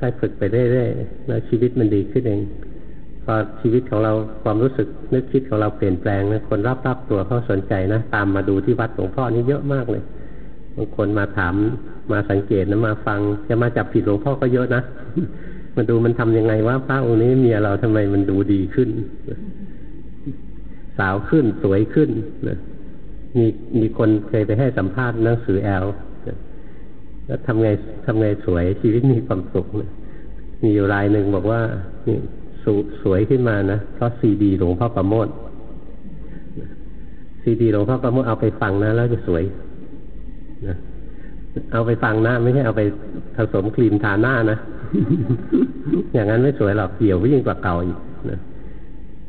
ค่อยฝึกไปเรื่อยๆแล้วชีวิตมันดีขึ้นเองพอชีวิตของเราความรู้สึกนึกคิดของเราเปลี่ยนแปลงนะคนรอบๆตัวเขาสนใจนะตามมาดูที่วัดหลวงพ่อนี่เยอะมากเลยบางคนมาถามมาสังเกตนะมาฟัง จะมาจับผิดหลวงพ่อก็เยอะนะมาดูมันทำยังไงว่าพระองค์นี้เมียเราทำไมมันดูดีขึ้น สาวขึ้นสวยขึ้นนะมีมีคนเคยไปให้สัมภาษณ์หนังสือแอลแล้วทำไงทำไงสวยชีวิตมีความสุขมีอยู่รายหนึ่งบอกว่านี่สสวยขึ้นมานะเพราะซีดีหลวงพ่อประโมทซีดีหลวงพ่อประโมทเอาไปฟังนะแล้วจะสวยนะเอาไปฟังหนะไม่ใช่เอาไปผสมครีมทาหน้านะ อย่างนั้นไม่สวยหรอกเหี่ยวยิ่งกว่าเก่าอีกนะ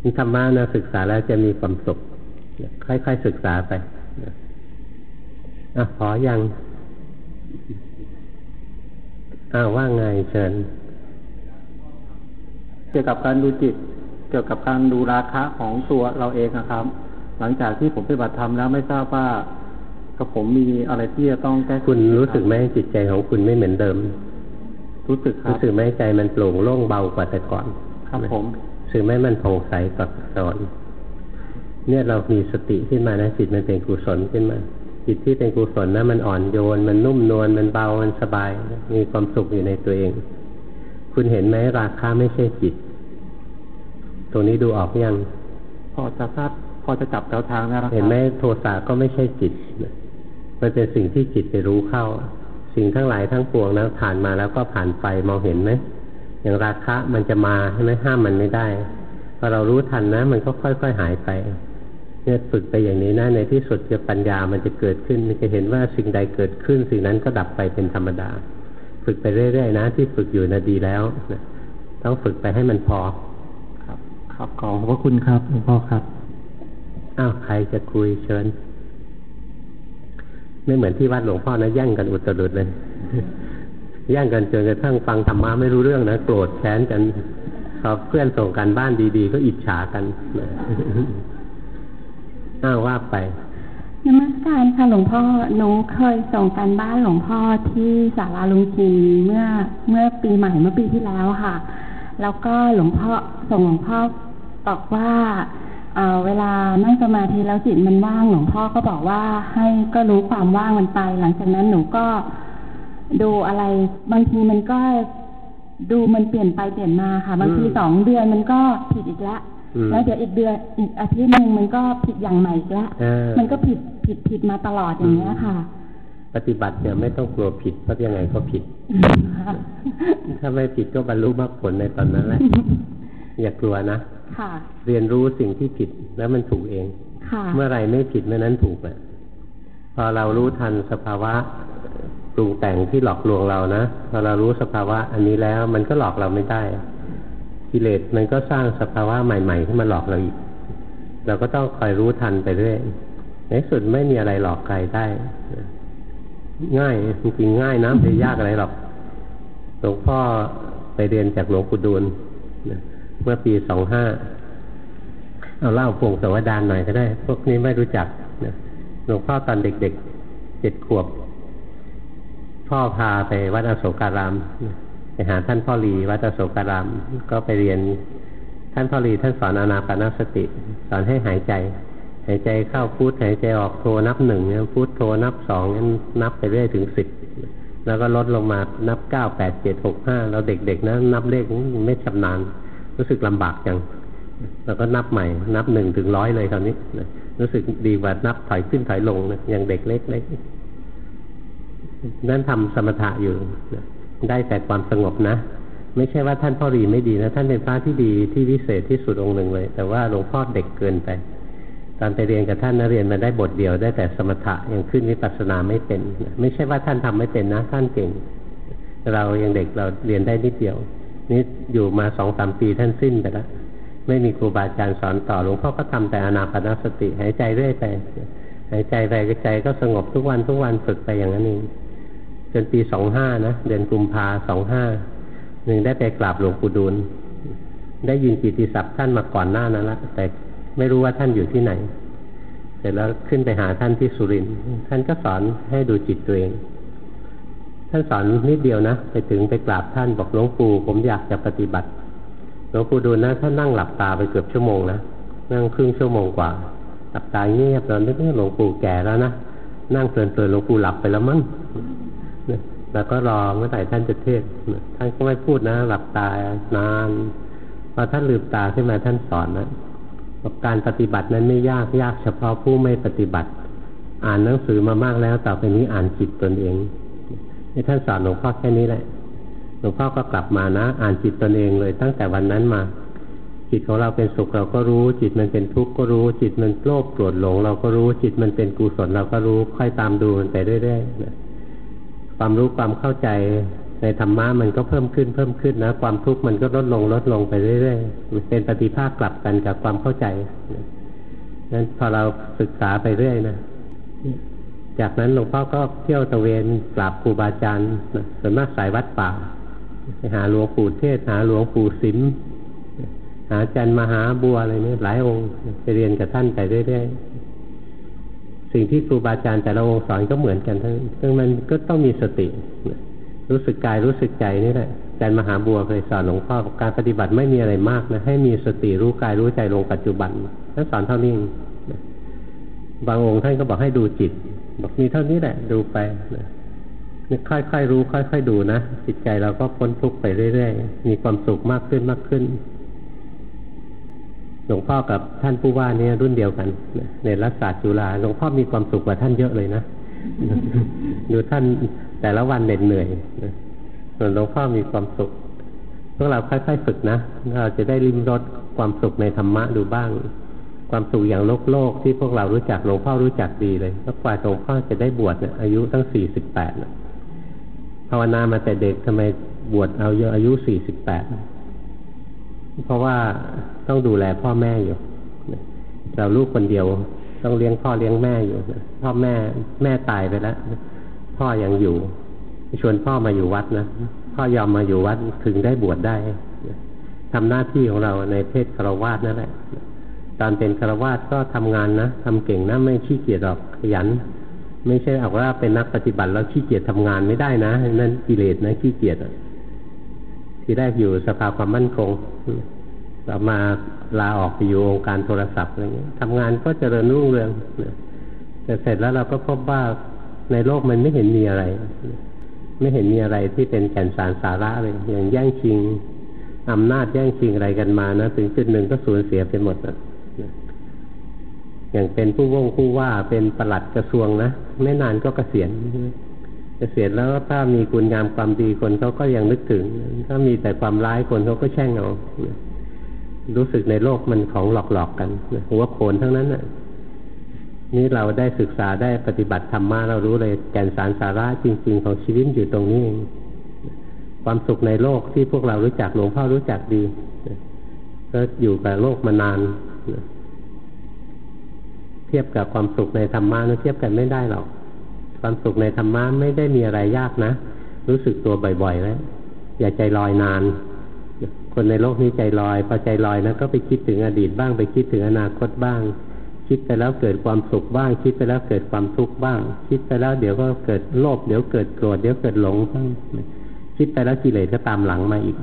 นี่ธรรมะนะศึกษาแล้วจะมีความสุขค่อยๆศึกษาไปอะขอยังอ้าวว่าไงเชิญ
เกี่ยวกับการดูจิต เกี่ยวกับการดูราคะของตัวเราเองนะครับ หลังจากที่ผมปฏิบัติธรรมแล้วไม่ทราบว่ากับผมมีอะไรที่จะต้องแก้
คุณรู้สึกไหมจิตใจของคุณไม่เหมือนเดิม
รู้สึกครับ
รู้สึกไหมใจมันโปร่งโล่งเบากว่าแต่ก่อน
ครับผม
รู้สึกไหมมันผ่องใสกว่าแต่ก่อนเนี่ยเรามีสติขึ้นมานะจิตมันเป็นกุศลขึ้นมา จิตที่เป็นกุศลนะมันอ่อนโยน มันนุ่มนวลมันเบามันสบาย มีความสุขอยู่ในตัวเอง คุณเห็นไหมราคาไม่ใช่จิต ตรงนี้ดูออกยัง
พอจะทราบพอจะจับแนวทางนะ
ครับเห็นไหมโทสะก็ไม่ใช่จิตมันเป็นสิ่งที่จิตไปรู้เข้า สิ่งทั้งหลายทั้งปวงนะผ่านมาแล้วก็ผ่านไปมองเห็นไหม อย่างราคะมันจะมาใช่ไหมห้ามมันไม่ได้พอเรารู้ทันนะ มันก็ค่อย ๆ หายไปเนี่ยฝึกไปอย่างนี้นะในที่สุดจะปัญญามันจะเกิดขึ้นมันจะเห็นว่าสิ่งใดเกิดขึ้น สิ่งนั้นก็ดับไปเป็นธรรมดา ฝึกไปเรื่อยๆนะ ที่ฝึกอยู่นะดีแล้วนะต้องฝึกไปให้มันพอ
ครับ ครับขอบพระคุณครับหลวงพ่อครับ
อ้าวใครจะคุยเชิญ ไม่เหมือนที่วัดหลวงพ่อนะแย่งกันอุตรุดเลย แย่งกันจนกระทั่งฟังธรรมะไม่รู้เรื่องนะโกรธแค้นกันพอเพื่อนส่งการบ้านดีๆ ก็อิจฉากันอ้าวว่าไป
นมัสการค่ะหลวงพ่อหนูเคยส่งการบ้านหลวงพ่อที่สาราลุงจีเมื่อเมื่อปีใหม่เมื่อปีที่แล้วค่ะ แล้วก็หลวงพ่อส่งหลวงพ่อบอกว่าเเวลานั่งสมาธิแล้วจิตมันว่างหลวงพ่อก็บอกว่าให้ก็รู้ความว่างมันไป หลังจากนั้นหนูก็ ดูอะไร บางทีมันก็ดูมันเปลี่ยนไปเปลี่ยนมาค่ะ บางทีสองเดือนมันก็ผิดอีกแล้วแล้วเดี๋ยวอีกเดือนอีกอาทิตย์หนึ่งมันก็ผิดอย่างใหม่อีกแล้วมันก็ผิดผิดผิดมาตลอดอย่างเงี้ยค่ะ
ปฏิบัติเนี่ยไม่ต้องกลัวผิดเพราะยังไงก็ผิดถ้าไม่ผิดก็บรรลุมรรคผลในตอนนั้นแหละอย่ากลัวนะ
ค่ะ
เรียนรู้สิ่งที่ผิดแล้วมันถูกเอง
ค่ะ
เมื่อไรไม่ผิดเมื่อนั้นถูกแหละพอเรารู้ทันสภาวะ ปรุงแต่งที่หลอกลวงเรานะพอเรารู้สภาวะอันนี้แล้วมันก็หลอกเราไม่ได้ กิเลสมันก็สร้างสภาวะใหม่ๆที่มาหลอกเราอีก เราก็ต้องคอยรู้ทันไปเรื่อยในสุดไม่มีอะไรหลอกใครได้ง่ายจริงๆง่ายนะไม่ยากอะไรหรอกหลวงพ่อไปเรียนจากหลวงปู่ดูลเมื่อปีสองห้าเอาเล่าพวงสวัสดานหน่อยก็ได้ พวกนี้ไม่รู้จักหลวงพ่อตอนเด็กๆเจ็ดขวบ พ่อพาไปวัดอโศการามไปหาท่านพ่อรีวัดอโศการาม ก็ไปเรียนท่านพ่อรีท่านสอนอานาปานสติ สอนให้หายใจ หายใจเข้าพุทหายใจออกโทนับหนึ่งพุทโทนับสองนับไปเรื่อยถึงสิบแล้วก็ลดลงมานับเก้าแปดเจ็ดหกห้าเราเด็กๆนะนับเลขไม่ชำนาญ รู้สึกลำบากจังแล้วก็นับใหม่ นับหนึ่งถึงร้อยเลยคราวนี้ รู้สึกดีกว่านับถอยขึ้นถอยลงนะอย่างเด็กเล็กๆ นั่นทำสมถะอยู่ได้แต่ความสงบนะ ไม่ใช่ว่าท่านพ่อรีไม่ดีนะ ท่านเป็นพระที่ดีที่วิเศษที่สุดองค์หนึ่งเลย แต่ว่าหลวงพ่อเด็กเกินไป ตอนไปเรียนกับท่านนะเรียนมาได้บทเดียวได้แต่สมถะยังขึ้นวิปัสสนาไม่เป็น ไม่ใช่ว่าท่านทำไม่เป็นนะ ท่านเก่ง เรายังเด็กเราเรียนได้นิดเดียวนี่อยู่มาสองสามปีท่านสิ้นไปแล้วไม่มีครูบาอาจารย์สอนต่อหลวงพ่อก็ทำแต่อนาปนสติหายใจเรื่อยไปหายใจไปใจก็สงบทุกวันทุกวันฝึกไปอย่างนั้นเอง จนปีสองห้านะเดือนกุมภาสองห้าหนึ่งได้ไปกราบหลวงปู่ดูลได้ยินกิติศัพท์ท่านมาก่อนหน้านั้นละแต่ไม่รู้ว่าท่านอยู่ที่ไหน เสร็จแล้วขึ้นไปหาท่านที่สุรินทร์ท่านก็สอนให้ดูจิตตัวเอง ท่านสอนนิดเดียวนะ ไปถึงไปกราบท่านบอกหลวงปู่ผมอยากจะปฏิบัติหลวงปู่ดูลนะท่านนั่งหลับตาไปเกือบชั่วโมงนะนั่งครึ่งชั่วโมงกว่าหลับตาเงียบตอนนี้หลวงปู่แก่แล้วนะนั่งเพลินๆหลวงปู่หลับไปแล้วมั้ง แล้วก็รอเมื่อไหร่ท่านจะเทศท่านก็ไม่พูดนะ หลับตานานพอท่านลืมตาขึ้นมาท่านสอนนะการปฏิบัตินั้นไม่ยากยากเฉพาะผู้ไม่ปฏิบัติ อ่านหนังสือมามากแล้วต่อไปนี้อ่านจิตตนเองนี่ท่านสอนหลวงพ่อแค่นี้แหละหลวงพ่อก็กลับมานะ อ่านจิตตนเองเลย ตั้งแต่วันนั้นมา จิตของเราเป็นสุขเราก็รู้ จิตมันเป็นทุกข์ก็รู้ จิตมันโลภโกรธหลง เราก็รู้จิตมันเป็นกุศลเราก็รู้ค่อยตามดูมันไปเรื่อยๆ ความรู้ความเข้าใจในธรรมะมันก็เพิ่มขึ้นเพิ่มขึ้นนะ ความทุกข์มันก็ลดลงลดลงไปเรื่อยๆมันเป็นปฏิภาคกลับกันกับความเข้าใจนั้นพอเราศึกษาไปเรื่อยนะจากนั้นหลวงพ่อก็เที่ยวตะเวนกราบครูบาอาจารย์ส่วนมากสายวัดป่าไปหาหลวงปู่เทศ หาหลวงปู่สิมหาอาจารย์มหาบัวอะไรเนี่ยหลายองค์ไปเรียนกับท่านไปเรื่อยๆ สิ่งที่ครูบาอาจารย์แต่ละองค์สอนก็เหมือนกันทั้งซึ่งมันก็ต้องมีสติ รู้สึกกายรู้สึกใจนี่แหละอาจารย์มหาบัวเคยสอนหลวงพ่อการปฏิบัติไม่มีอะไรมากนะ ให้มีสติรู้กายรู้ใจลงปัจจุบันท่านสอนเท่านี้บางองค์ท่านก็บอกให้ดูจิต บอกมีเท่านี้แหละ ดูไปค่อยๆรู้ ค่อย ๆ ดูนะจิตใจเราก็พ้นทุกข์ไปเรื่อย ๆ มีความสุขมากขึ้นมากขึ้น หลวงพ่อกับท่านผู้ว่านี่รุ่นเดียวกันในรัฐศาสตร์จุฬาหลวงพ่อมีความสุขกว่าท่านเยอะเลยนะดูท่านแต่ละวันเหน็ดเหนื่อยส่วนหลวงพ่อมีความสุขพวกเราค่อยๆฝึกนะเราจะได้ริมรสความสุขในธรรมะดูบ้าง ความสุขอย่างโลกโลกที่พวกเรารู้จักหลวงพ่อรู้จักดีเลยแล้วกว่าหลวงพ่อจะได้บวชเนี่ยอายุตั้งสี่สิบแปดภาวนามาแต่เด็กทำไมบวชเอาเยอะอายุสี่สิบแปด เพราะว่าต้องดูแลพ่อแม่อยู่เราลูกคนเดียวต้องเลี้ยงพ่อเลี้ยงแม่อยู่พ่อแม่แม่ตายไปแล้วพ่อยังอยู่ ชวนพ่อมาอยู่วัดนะพ่อยอมมาอยู่วัดถึงได้บวชได้ทำหน้าที่ของเราในเพศคารวาสนั่นแหละ ตอนเป็นคารวาสก็ทำงานนะทำเก่งนะไม่ขี้เกียจหรอกขยัน ไม่ใช่เอาว่าเป็นนักปฏิบัติแล้วขี้เกียจทำงานไม่ได้นะนั่นกิเลสนะขี้เกียจ ที่แรกอยู่สภาความมั่นคงต่อมาลาออกไปอยู่องค์การโทรศัพท์อะไรเงี้ยทำงานก็เจริญรุ่งเรืองแต่เสร็จแล้วเราก็พบว่าในโลกมันไม่เห็นมีอะไร ไม่เห็นมีอะไรที่เป็นแก่นสารสาระเลย อย่างแย่งชิงอำนาจแย่งชิงอะไรกันมานะถึงจุดหนึ่งก็สูญเสียไปหมดนะอย่างเป็นผู้ว่งผู้ว่าเป็นประหลัดกระทรวงนะไม่นานก็เกษียณ เกษียณแล้วถ้ามีคุณงามความดีคนเขาก็ยังนึกถึง ถ้ามีแต่ความร้ายคนเขาก็แช่งเอารู้สึกในโลกมันของหลอกๆกันหัวโขนทั้งนั้นน่ะ นี่เราได้ศึกษาได้ปฏิบัติธรรมมาเรารู้เลยแก่นสารสาระจริง ๆ ของชีวิตอยู่ตรงนี้เองความสุขในโลกที่พวกเรารู้จักหลวงพ่อรู้จักดีก็อยู่กับโลกมานานเทียบกับความสุขในธรรมะนะเทียบกันไม่ได้หรอก ความสุขในธรรมะไม่ได้มีอะไรยากนะ รู้สึกตัวบ่อยๆแล้วอย่าใจลอยนาน คนในโลกนี้ใจลอยพอใจลอยนะก็ไปคิดถึงอดีตบ้างไปคิดถึงอนาคตบ้าง คิดไปแล้วเกิดความสุขบ้าง คิดไปแล้วเกิดความทุกข์บ้าง คิดไปแล้วเดี๋ยวก็เกิดโลภเดี๋ยวเกิดโกรธเดี๋ยวเกิดหลงบ้างคิดไปแล้วกิเลสก็ตามหลังมาอีก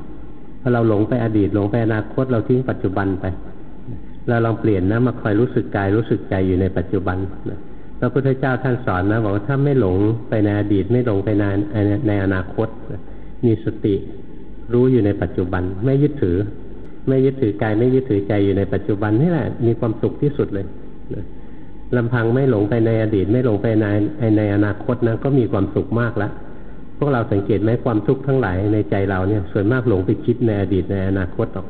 พอเราหลงไปอดีตหลงไปอนาคตเราทิ้งปัจจุบันไปเราลองเปลี่ยนนะมาคอยรู้สึกกายรู้สึกใจอยู่ในปัจจุบันพ ระพุทธเจ้าท่านสอนนะบอกว่าถ้าไม่หลงไปในอดีต ไม่หลงไปในในอนาคต มีสติรู้อยู่ในปัจจุบัน ไม่ยึดถือ ไม่ยึดถือกายไม่ยึดถือใจอยู่ในปัจจุบันนี่แหละมีความสุขที่สุดเลยลำพังไม่หลงไปในอดีต ไม่หลงไปในในอนาคตนะก็มีความสุขมากแล้วพวกเราสังเกตไหมความทุกข์ทั้งหลายในใจเราเนี่ยส่วนมากหลงไปคิดในอดีตในอนาคตหรอก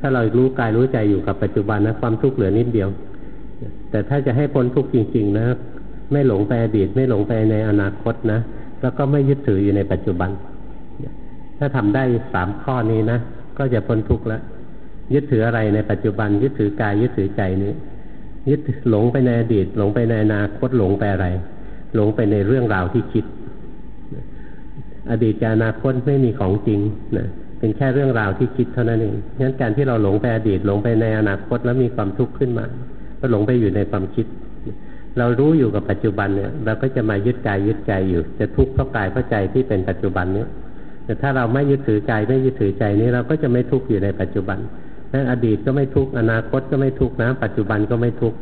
ถ้าเรารู้กายรู้ใจอยู่กับปัจจุบันนะความทุกข์เหลือนิดเดียว แต่ถ้าจะให้พ้นทุกข์จริง ๆ นะ ไม่หลงไปอดีต ไม่หลงไปในอนาคตนะ แล้วก็ไม่ยึดถืออยู่ในปัจจุบัน ถ้าทำได้สามข้อนี้นะ ก็จะพ้นทุกข์แล้วยึดถืออะไรในปัจจุบัน ยึดถือกายยึดถือใจนี้ ยึดหลงไปในอดีต หลงไปในอนาคตหลงไปอะไร หลงไปในเรื่องราวที่คิด อดีตกับอนาคตไม่มีของจริงนะเป็นแค่เรื่องราวที่คิดเท่านั้นเองงั้นการที่เราหลงไปอดีตหลงไปในอนาคตแล้วมีความทุกข์ขึ้นมา ก็หลงไปอยู่ในความคิด เรารู้อยู่กับปัจจุบันเนี่ยเราก็จะมายึดกายยึดใจอยู่ จะทุกข์เพราะกายเพราะใจที่เป็นปัจจุบันเนี้ยแต่ถ้าเราไม่ยึดถือกายไม่ยึดถือใจนี้เราก็จะไม่ทุกข์อยู่ในปัจจุบันนั้นอดีตก็ไม่ทุกข์อนาคตก็ไม่ทุกข์นะปัจจุบันก็ไม่ทุกข์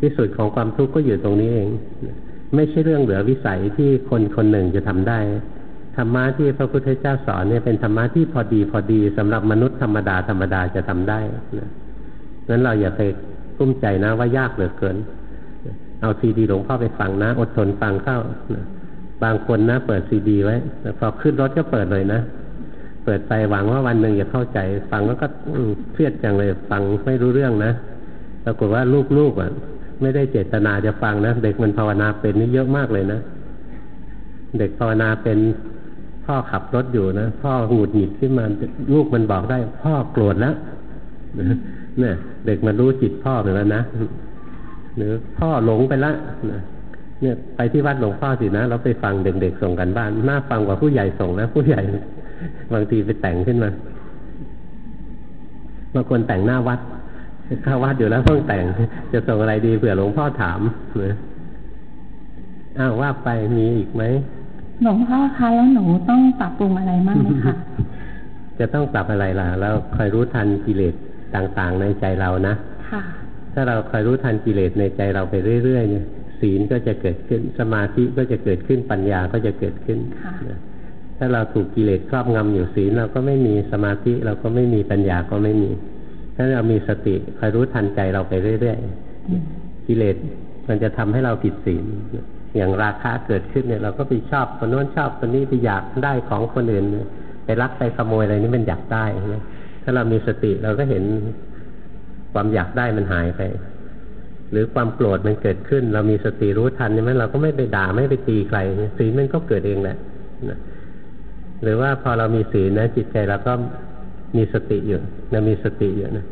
ที่สุดของความทุกข์ก็อยู่ตรงนี้เอง ไม่ใช่เรื่องเหลือวิสัยที่คนคนหนึ่งจะทำได้ธรรมะที่พระพุทธเจ้าสอนเนี่ยเป็นธรรมะที่พอดีพอดีสำหรับมนุษย์ธรรมดาธรรมดาจะทำได้นะนั้นเราอย่าไป ตุ้มใจนะว่ายากเหลือเกิน เอาซีดีหลวงพ่อไปฟังนะ อดทนฟังเข้าบางคนนะเปิดซีดีไว้พอขึ้นรถก็เปิดเลยนะ เปิดไปหวังว่าวันหนึ่งจะเข้าใจ ฟังแล้วก็เครียดจังเลยฟังไม่รู้เรื่องนะปรากฏว่าลูกๆอะ ไม่ได้เจตนาจะฟังนะเด็กมันภาวนาเป็นนี่เยอะมากเลยนะเด็กภาวนาเป็นพ่อขับรถอยู่นะพ่อหงุดหงิดขึ้นมาลูกมันบอกได้ พ่อโกรธแล้ว เนี่ยเด็กมันรู้จิตพ่อไปแล้วนะหรือพ่อหลงไปละเนี่ยไปที่วัดหลวงพ่อสินะเราไปฟังเด็กๆส่งกันบ้านน่าฟังกว่าผู้ใหญ่ส่งนะผู้ใหญ่บางทีไปแต่งขึ้นมาบางคนแต่งหน้าวัดเข้าวัดอยู่แล้วเพิ่งแต่ง จะส่งอะไรดีเผื่อหลวงพ่อถามนะอ้าวว่าไปมีอีกไหม
หลวงพ่อคะแล้วหนูต้องปรับปรุงอะไรบ้างไหมคะ
จะต้องปรับอะไรล่ะ แล้วคอยรู้ทันกิเลส ต่างๆในใจเรานะค่ะถ้าเราคอยรู้ทันกิเลสในใจเราไปเรื่อยๆเนี่ยศีลก็จะเกิดขึ้นสมาธิก็จะเกิดขึ้นปัญญาก็จะเกิดขึ้นถ้าเราถูกกิเลสครอบงำอยู่ศีลเราก็ไม่มีสมาธิเราก็ไม่มีปัญญาก็ไม่มี ถ้าเรามีสติคอยรู้ทันใจเราไปเรื่อยๆกิเลสมันจะทำให้เราผิดศีลอย่างราคะเกิดขึ้นเนี่ยเราก็ไปชอบคนโน้นชอบคนนี้ไปอยากได้ของคนอื่นไปรักไปขโมยอะไรนี่มันอยากได้ ถ้าเรามีสติเราก็เห็นความอยากได้มันหายไป หรือความโกรธมันเกิดขึ้น เรามีสติรู้ทันใช่ไหมเราก็ไม่ไปด่าไม่ไปตีใครศีมันก็เกิดเองแหละนะหรือว่าพอเรามีศีลนะจิตใจเราก็มีสติอยู่นะมีสติอยู่นะ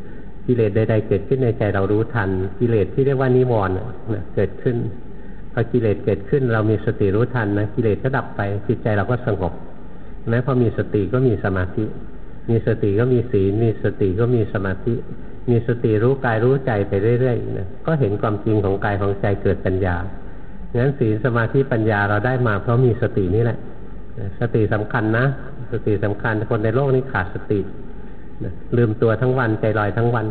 กิเลสใดๆเกิดขึ้นในใจเรารู้ทัน กิเลสที่เรียกว่านิวรณ์นะเกิดขึ้นพอกิเลสเกิดขึ้น เรามีสติรู้ทันนะกิเลสก็ดับไปจิตใจเราก็สงบแม้พอมีสติก็มีสมาธิ มีสติก็มีศีล มีสติก็มีสมาธิ มีสติรู้กายรู้ใจไปเรื่อยๆนะก็เห็นความจริงของกายของใจเกิดปัญญางั้นศีลสมาธิปัญญาเราได้มาเพราะมีสตินี่แหละ สติสำคัญนะ สติสำคัญคนในโลกนี้ขาดสติลืมตัวทั้งวันใจลอยทั้งวัน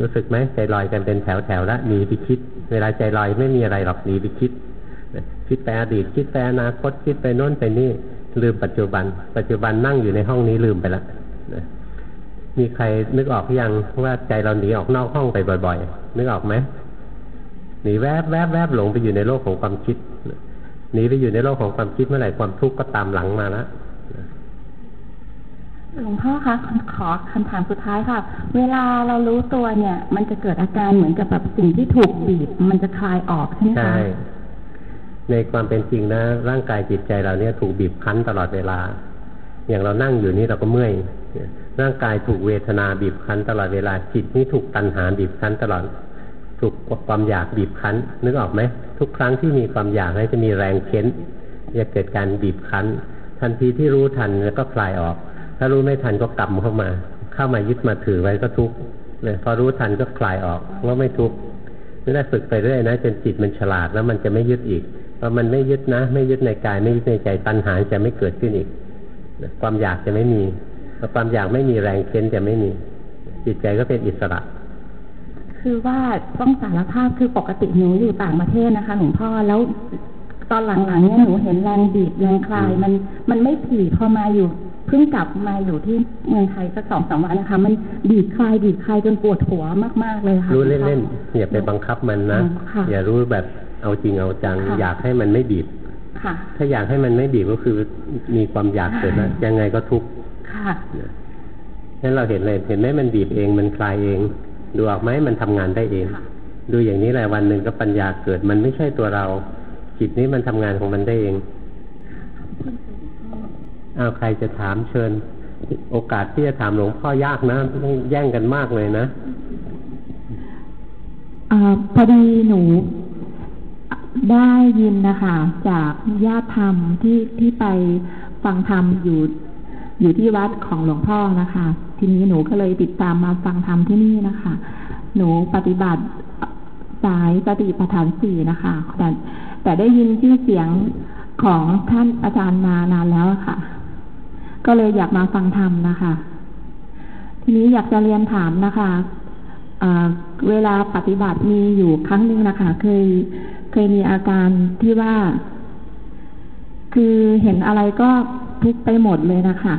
รู้สึกไหมใจลอยกันเป็นแถวแถวแล้วหนีไปคิด เวลาใจลอยไม่มีอะไรหรอกหนีไปคิด คิดไปอดีตคิดไปอนาคตคิดไปโน้นไปนี่ ลืมปัจจุบัน ปัจจุบันนั่งอยู่ในห้องนี้ลืมไปแล้วมีใครนึกออกยังว่าใจเราหนีออกนอกห้องไปบ่อยๆ นึกออกไหมหนีแวบแวบแวบหลงไปอยู่ในโลกของความคิดหนีไปอยู่ในโลกของความคิดเมื่อไหร่ความทุกข์ก็ตามหลังมาแล้ว
หลวงพ่อคะขอคำถามสุดท้ายค่ะ เวลาเรารู้ตัวเนี่ย มันจะเกิดอาการเหมือนกับแบบสิ่งที่ถูกบีบมันจะคลายออกใช่ไหมคะใช่
ในความเป็นจริงนะ ร่างกายจิตใจเราเนี่ยถูกบีบคั้นตลอดเวลา อย่างเรานั่งอยู่นี่เราก็เมื่อยร่างกายถูกเวทนาบีบคั้นตลอดเวลาจิตนี่ถูกตัณหาบีบคั้นตลอด ถูกความอยากบีบคั้น นึกออกไหมทุกครั้งที่มีความอยากนี่จะมีแรงเค้นจะเกิดการบีบคั้น ทันทีที่รู้ทันแล้วก็คลายออก ถ้ารู้ไม่ทันก็กลับเข้ามา เข้ามายึดมาถือไว้ก็ทุกข์เลยพอรู้ทันก็คลายออกว่าไม่ทุกข์นี่แหละฝึกไปเรื่อยนะจนจิตมันฉลาดแล้วมันจะไม่ยึดอีก พอมันไม่ยึดนะ ไม่ยึดในกาย ไม่ยึดในใจตัณหาจะไม่เกิดขึ้นอีกความอยากจะไม่มีพอความอยากไม่มีแรงเค้นจะไม่มีจิตใจก็เป็นอิสระ
คือว่าต้องสารภาพคือปกติหนูอยู่ต่างประเทศนะคะหลวงพ่อแล้วตอนหลังๆเนี่ยหนูเห็นแรงบีบแรงคลายมันมันไม่ถี่พอมาอยู่เพิ่งกลับมาอยู่ที่เมืองไทยสักสองสามวันนะคะ มันดีดคลายดีดคลายจนปวดหัวมากๆเลยค่ะ
รู้เล่นๆอย่าไปบังคับมันนะ อย่ารู้แบบ เอาจริงเอาจัง อยากให้มันไม่บีบถ้าอยากให้มันไม่บีบก็คือมีความอยากเกิดนะยังไงก็ทุกข์นั้นเราเห็นเลยเห็นไหมมันบีบเองมันคลายเอง ดูออกไหมมันทำงานได้เอง ดูอย่างนี้แหละวันหนึ่งก็ปัญญาเกิด มันไม่ใช่ตัวเรา จิตนี้มันทำงานของมันได้เองเอาใครจะถามเชิญ โอกาสที่จะถามหลวงพ่อยากนะต้องแย่งกันมากเลยนะ
อพอดีหนู ได้ยินนะคะจากญาติธรรมที่ที่ไปฟังธรรมอยู่อยู่ที่วัดของหลวงพ่อนะคะ ทีนี้หนูก็เลยติดตามมาฟังธรรมที่นี่นะคะ หนูปฏิบัติสายสติปัฏฐานสี่นะคะแต่แต่ได้ยินชื่อเสียงของท่านอาจารย์มานานแล้วค่ะ ก็เลยอยากมาฟังธรรมนะคะ ทีนี้อยากจะเรียนถามนะคะ เวลาปฏิบัติมีอยู่ครั้งหนึ่งนะคะ เคยเคยมีอาการที่ว่า คือเห็นอะไรก็ทุกไปหมดเลยนะคะ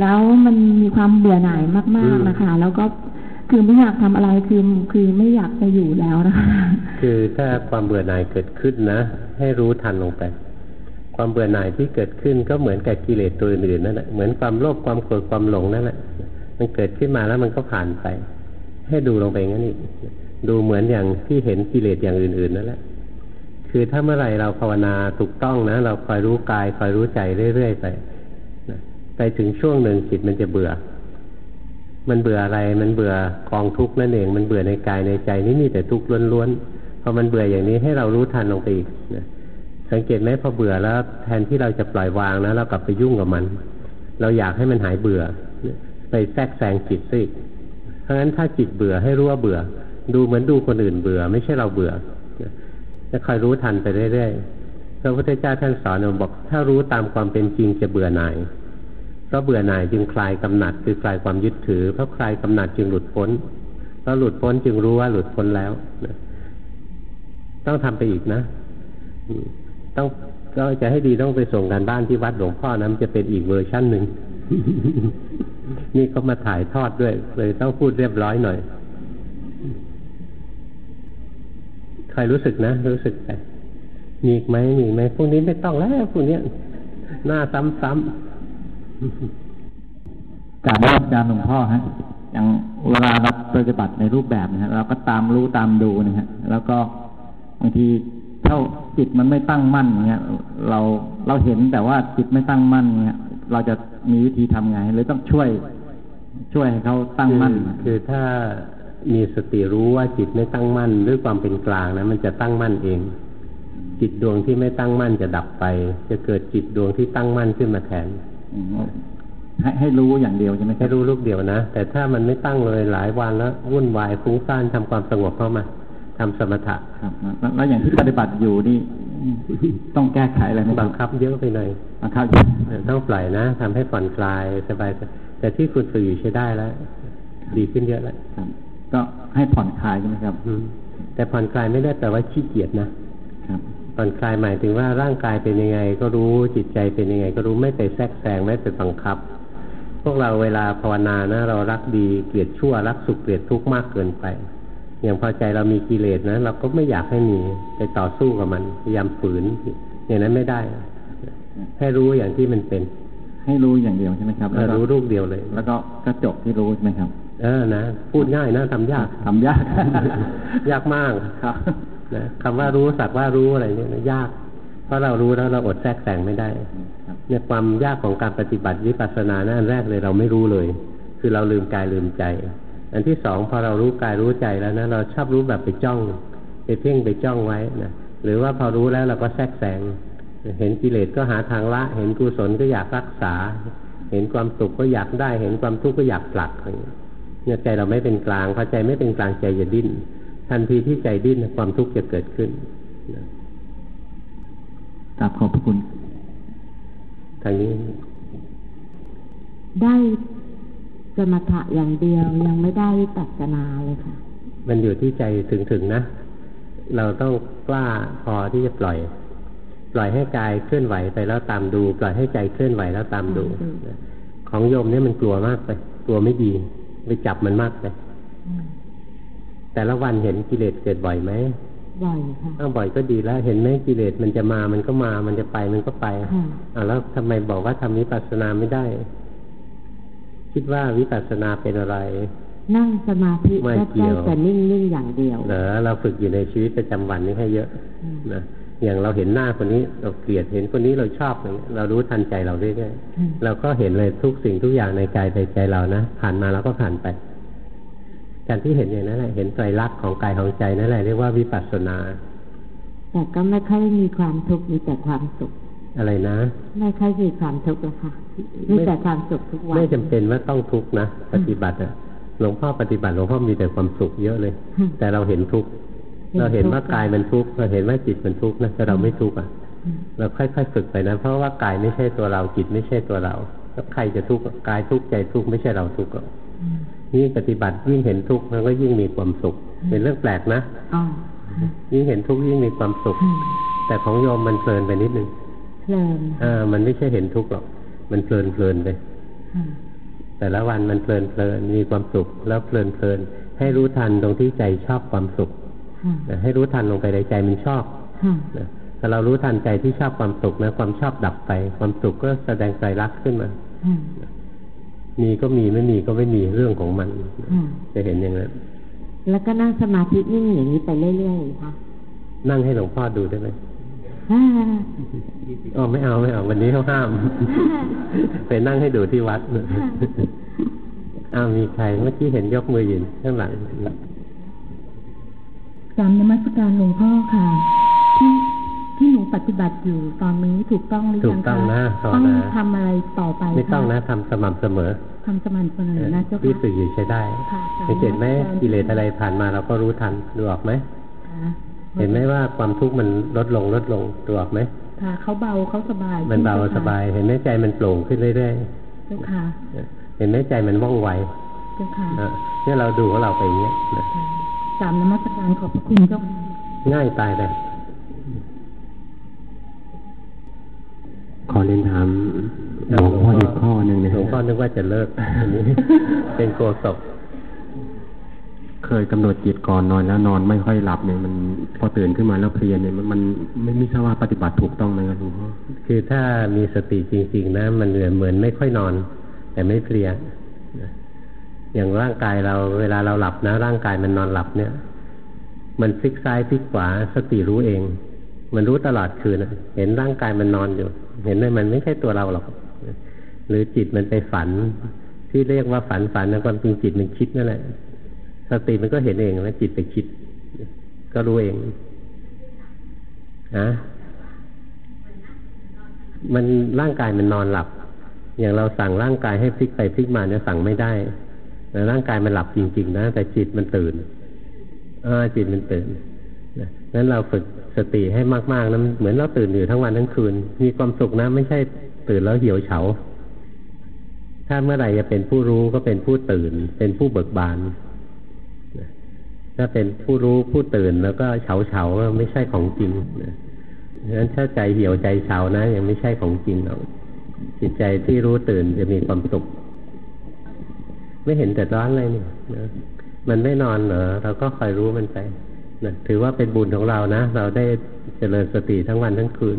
แล้วมันมีความเบื่อหน่ายมาก ๆนะคะ แล้วก็คือไม่อยากทำอะไรคือคือไม่อยากไปอยู่แล้วนะคะ
คือถ้าความเบื่อหน่ายเกิดขึ้นนะให้รู้ทันลงไป ความเบื่อหน่ายที่เกิดขึ้นก็เหมือนกับกิเลสตัวอื่นนั่นแหละเหมือนความโลภความโกรธความหลงนั่นแหละมันเกิดขึ้นมาแล้วมันก็ผ่านไป ให้ดูลงไปงั้นอีกดูเหมือนอย่างที่เห็นกิเลสอย่างอื่น ๆนั่นแหละคือถ้าเมื่อไหร่เราภาวนาถูกต้องนะ เราคอยรู้กายคอยรู้ใจเรื่อยๆไปไปถึงช่วงหนึ่งจิตมันจะเบื่อ มันเบื่ออะไร มันเบื่อกองทุกข์นั่นเอง มันเบื่อในกายในใจนี่มีแต่ทุกข์ล้วนๆพอมันเบื่ออย่างนี้ให้เรารู้ทันลงไปอีกนะสังเกตไหมพอเบื่อแล้ว แทนที่เราจะปล่อยวางนะเรากลับไปยุ่งกับมัน เราอยากให้มันหายเบื่อ ไปแทรกแซงจิตซิ ราะฉะนั้นถ้าจิตเบื่อให้รู้ว่าเบื่อ ดูเหมือนดูคนอื่นเบื่อ ไม่ใช่เราเบื่อจะคอยรู้ทันไปเรื่อยๆพระพุทธเจ้าท่านสอนบอก ถ้ารู้ตามความเป็นจริงจะเบื่อหน่ายเพราะเบื่อหน่ายจึงคลายกำหนัดคือคลายความยึดถือเพราะคลายกำหนัดจึงหลุดพ้นเพราะหลุดพ้นจึงรู้ว่าหลุดพ้นแล้วต้องทำไปอีกนะ ต้องก็จะให้ดีต้องไปส่งการบ้านที่วัดหลวงพ่อนั้นจะเป็นอีกเวอร์ชั่นหนึ่ง นี่เขามาถ่ายทอดด้วย เลยต้องพูดเรียบร้อยหน่อย ใครรู้สึกนะ รู้สึกไปมีไหมมีไหมพวกนี้ไม่ต้องแล้วพวกนี้หน้าซ้ำ
ๆการอาจารย์หลวงพ่อฮะอย่างเวลาเราปฏิบัติในรูปแบบนะฮะเราก็ตามรู้ตามดูนะฮะแล้วก็บางทีถ้าจิตมันไม่ตั้งมั่นเนี่ยเราเราเห็นแต่ว่าจิตไม่ตั้งมั่นเนี่ย เราจะมีวิธีทำไงหรือต้องช่วย ช่วยให้เขาตั้งมั่น
คือคือถ้ามีสติรู้ว่าจิตไม่ตั้งมั่นด้วยความเป็นกลางนะมันจะตั้งมั่นเอง จิตดวงที่ไม่ตั้งมั่นจะดับไป จะเกิดจิตดวงที่ตั้งมั่นขึ้นมาแทน
อืมให้ให้รู้อย่างเดียวใช่ไหมค
แค่
รับ
รู้ลูกเดียวนะ แต่ถ้ามันไม่ตั้งเลยหลายวันแล้ววุ่นวายฟุ้งซ่านทำความสงบเข้ามาทำสมถะ
ครับแล้วแล้วอย่างที่ปฏิบัติอยู่นี่ ต้องแก้ไขอะไรไหม
บังคับเยอะไปหน่อย
บังคับ
ต้องปล่อยนะทำให้ผ่อนคลายสบายๆแต่ที่คุณฝึกอยู่ใช้ได้แล้ว ดีขึ้นเยอะแล้ว
ครับก็ให้ผ่อนคลายใช่ไหมครับ
อืมแต่ผ่อนคลายไม่ได้แปลว่าขี้เกียจนะ
ครับ
ผ่อนคลายหมายถึงว่าร่างกายเป็นยังไง ก็รู้จิตใจเป็นยังไง ก็รู้ไม่ไปแทรกแซงไม่ไปบังคับ พวกเราเวลาภาวนานะ เรารักดีเกลียดชั่วรักสุขเกลียดทุกข์มากเกินไป อย่างพอใจเรามีกิเลสนะเราก็ไม่อยากให้มีไปต่อสู้กับมันพยายามฝืนอย่างนั้นไม่ได้ให้รู้อย่างที่มันเป็น
ให้รู้อย่างเดียวใช่ไหมครับ
เออ
แล้วก็
รู้รูปเดียวเลย
แล้วก็กระจกที่รู้ใช่ไหมครับ
เออนะพูดง่ายนะทำยาก
ทำยาก
ยากมาก
ครับ
นะคำว่ารู้สักว่ารู้อะไรเนี่ยนะยาก เพราะเรารู้แล้วเราอดแทรกแซงไม่ได้
ครับ
เนี่ยความยากของการปฏิบัติวิปัสสนานะอันแรกเลยเราไม่รู้เลย คือเราลืมกายลืมใจ อันที่สองพอเรารู้กายรู้ใจแล้วนะเราชอบรู้แบบไปจ้องไปเพ่งไปจ้องไว้นะหรือว่าพอรู้แล้วเราก็แทรกแซงเห็นกิเลสก็หาทางละ เห็นกุศลก็อยากรักษา เห็นความสุขก็อยากได้ เห็นความทุกข์ก็อยากผลักอะไรอย่างเงี้ยเนี่ยใจเราไม่เป็นกลางพอใจไม่เป็นกลางใจจะดิ้น ทันทีที่ใจดิ้นความทุกข์จะเกิดขึ้นนะ
กราบขอบพระคุณ
ทางนี้
ได้ สมถะอย่างเดียวยังไม่ได้วิปัสสนาเลยค่ะ
มันอยู่ที่ใจถึงถึงๆนะ เราต้องกล้าพอที่จะปล่อย ปล่อยให้กายเคลื่อนไหวไปแล้วตามดู ปล่อยให้ใจเคลื่อนไหวแล้วตามดู
อืม
นะของโยมเนี่ยมันกลัวมากไปกลัวไม่ดีไปจับมันมากไป
อืม
แต่ละวันเห็นกิเลสเกิดบ่อยไหม
บ่อยค่ะ
ถ้าบ่อยก็ดีแล้ว เห็นไหมกิเลสมันจะมามันก็มา มันจะไปมันก็ไป
ค่ะ
อ่าแล้วทำไมบอกว่าทำวิปัสสนาไม่ได้ คิดว่าวิปัสสนาเป็นอะไร
นั่งสมาธิ
ไม่
ก็
เกี่
ได้
ยว
แต่นิ่งๆอย่างเดียว
เหรอเราฝึกอยู่ในชีวิตประจำวันนี้ให้เยอะ
อืม
นะอย่างเราเห็นหน้าคนนี้เราเกลียดเห็นคนนี้เราชอบอะไรเงี้ยเรารู้ทันใจเราเรื่อย
อืม
ๆเราก็เห็นเลยทุกสิ่งทุกอย่างในกายในใจเรานะผ่านมาแล้วก็ผ่านไปการที่เห็นอย่างนั้นแหละเห็นไตรลักษณ์ของกายของใจนั่นแหละเรียกว่าวิปัสสนา
แต่ก็ไม่ค่อยมีความทุกข์มีแต่ความสุข
อะไรนะ
ไม่ค่อยมีความทุกข์แล้วค่ะมีแต่ความสุขทุกวัน
ไม่จำเป็นว่าต้องทุกข์นะปฏิบัติอะหลวงพ่อปฏิบัติหลวงพ่อมีแต่ความสุขเยอะเลย
อืม
แต่เราเห็นทุกข์
เห็น
เราเห็น
ทุกข์
ว่ากายมันทุกข์เราเห็นว่าจิตมันทุกข์นะแต่เราไม่ทุกข์อะ
อืม
เราค่อยๆฝึกไปนะเพราะว่ากายไม่ใช่ตัวเราจิตไม่ใช่ตัวเราแล้วใครจะทุกข์อะกายทุกข์ใจทุกข์ไม่ใช่เราทุกข์หรอก
อืม
ยิ่งปฏิบัติยิ่งเห็นทุกข์มันก็ยิ่งมีความสุข เป็นเรื่องแปลกนะ
อ๋อ
ยิ่งเห็นทุกข์ยิ่งมีความสุข
อืม
แต่ของโยมมันเพลินไปนิดนึง
เพ ลิน
อ่ามันไม่ใช่เห็นทุกข์หรอก มันเพลินเพลินไป
อืม
แต่ละวันมันเพลินเพลินมีความสุขแล้วเพลินเพลินให้รู้ทันตรงที่ใจชอบความสุข
ค่ะ
นะให้รู้ทันลงไปในใจมันชอบ
ค่ะ
นะถ้าเรารู้ทันใจที่ชอบความสุขนะความชอบดับไป ความสุขก็แสดงใจรักษณ์ขึ้นมา
ค่ะ
มีก็มีไม่มีก็ไม่มีเรื่องของมัน
ค่ะ
จะเห็นอย่างนั้น
แล้วก็นั่งสมาธินิ่งอย่างนี้ไปเรื่อยๆค่ะ
นั่งให้หลวงพ่อดูได้ไหม
อ่า
อ๋อไม่เอาไม่เอาวันนี้เขาห้าม ไปนั่งให้ดูที่วัดอ้าวมีใครเมื่อกี้เห็นยกมือยืนข้างหลัง
กรรมนมัสการหลวงพ่อค่ะ ที่ที่หนูปฏิบัติอยู่ตอนนี้ถูกต้องหรือ
ถู
ยั
ก
ง
ต้อง
คะ
นะภาว
ต้อง
นา
ทำอะไรต่อไป
ไม่ต้อง
ค
นะทำสม่ำเสมอ
ทำสม่ำเสมอนะเจ้า
ที่
ค่ะ
ฝึกอยู่ใช้ได้
ค่ะสาธุ
เห็นไหม
อาจารย์
กิเลสอะไรผ่านมาเราก็รู้ทันดูออกไหม
ค่ะ
เห็นไหมว่าความทุกข์มันลดลงลดลงดูออกไหม
ค่ะเขาเบาเขาสบาย
มันเบา
จ้ค่ะ
สบาย เห็นไหมใจมันโปร่งขึ้นเรื่อย
เจ้าค่ะ
ๆเห็นไหมใจมันว่องไว
เจ้าค่ะ
อะเนี่ยเราดูของเราไปอย่างเงี้ยนะ
ค่ะกรรมนมัสการขอบพระคุณเจ้าค่ะ
ง่ายตายเลยขอเรียนถามหลวงพ่ออีกข้อหนึ่งนะหลวงพ่อนึกว่าจะเลิกอันนี้เป็นโกศก
เคยกำหนดจิตก่อนนอนแล้วนอนไม่ค่อยหลับเนี่ยมันพอตื่นขึ้นมาแล้วเพลียเนี่ยมันมันไม่ไม่ทราบว่าปฏิบัติถูกต้องไหมครับหลวงพ่อ
คือถ้ามีสติจริงๆนะมันเหมือนเหมือนไม่ค่อยนอน แต่ไม่เพลียอย่างร่างกายเราเวลาเราหลับนะ ร่างกายมันนอนหลับเนี่ย มันพลิกซ้ายพลิกขวาสติรู้เอง มันรู้ตลอดคืนเห็นร่างกายมันนอนอยู่ เห็นเลยมันไม่ใช่ตัวเราหรอกหรือจิตมันไปฝันที่เรียกว่าฝันฝันนะความจริงจิตมันคิดนั่นแหละ สติมันก็เห็นเองว่าจิตไปคิด ก็รู้เองนะมันร่างกายมันนอนหลับ อย่างเราสั่งร่างกายให้พลิกไปพลิกมาเนี่ยสั่งไม่ได้แต่ร่างกายมันหลับจริง ๆ นะ แต่จิตมันตื่นอจิตมันตื่นนั้นเราฝึกสติให้มากๆนะเหมือนเราตื่นอยู่ทั้งวันทั้งคืน มีความสุขนะ ไม่ใช่ตื่นแล้วเหี่ยวเฉา ถ้าเมื่อไหร่จะเป็นผู้รู้ก็เป็นผู้ตื่น เป็นผู้เบิกบาน ถ้าเป็นผู้รู้ผู้ตื่นแล้วก็เฉาเฉาไม่ใช่ของจริงนะนั้นถ้าใจเหี่ยวใจเฉานะ ยังไม่ใช่ของจริงหรอกจิตใจที่รู้ตื่นจะมีความสุข ไม่เห็นแต่ร้อนเลยนี่นะมันไม่นอนเหรอเราก็คอยรู้มันไปนะถือว่าเป็นบุญของเรานะ เราได้เจริญสติทั้งวันทั้งคืน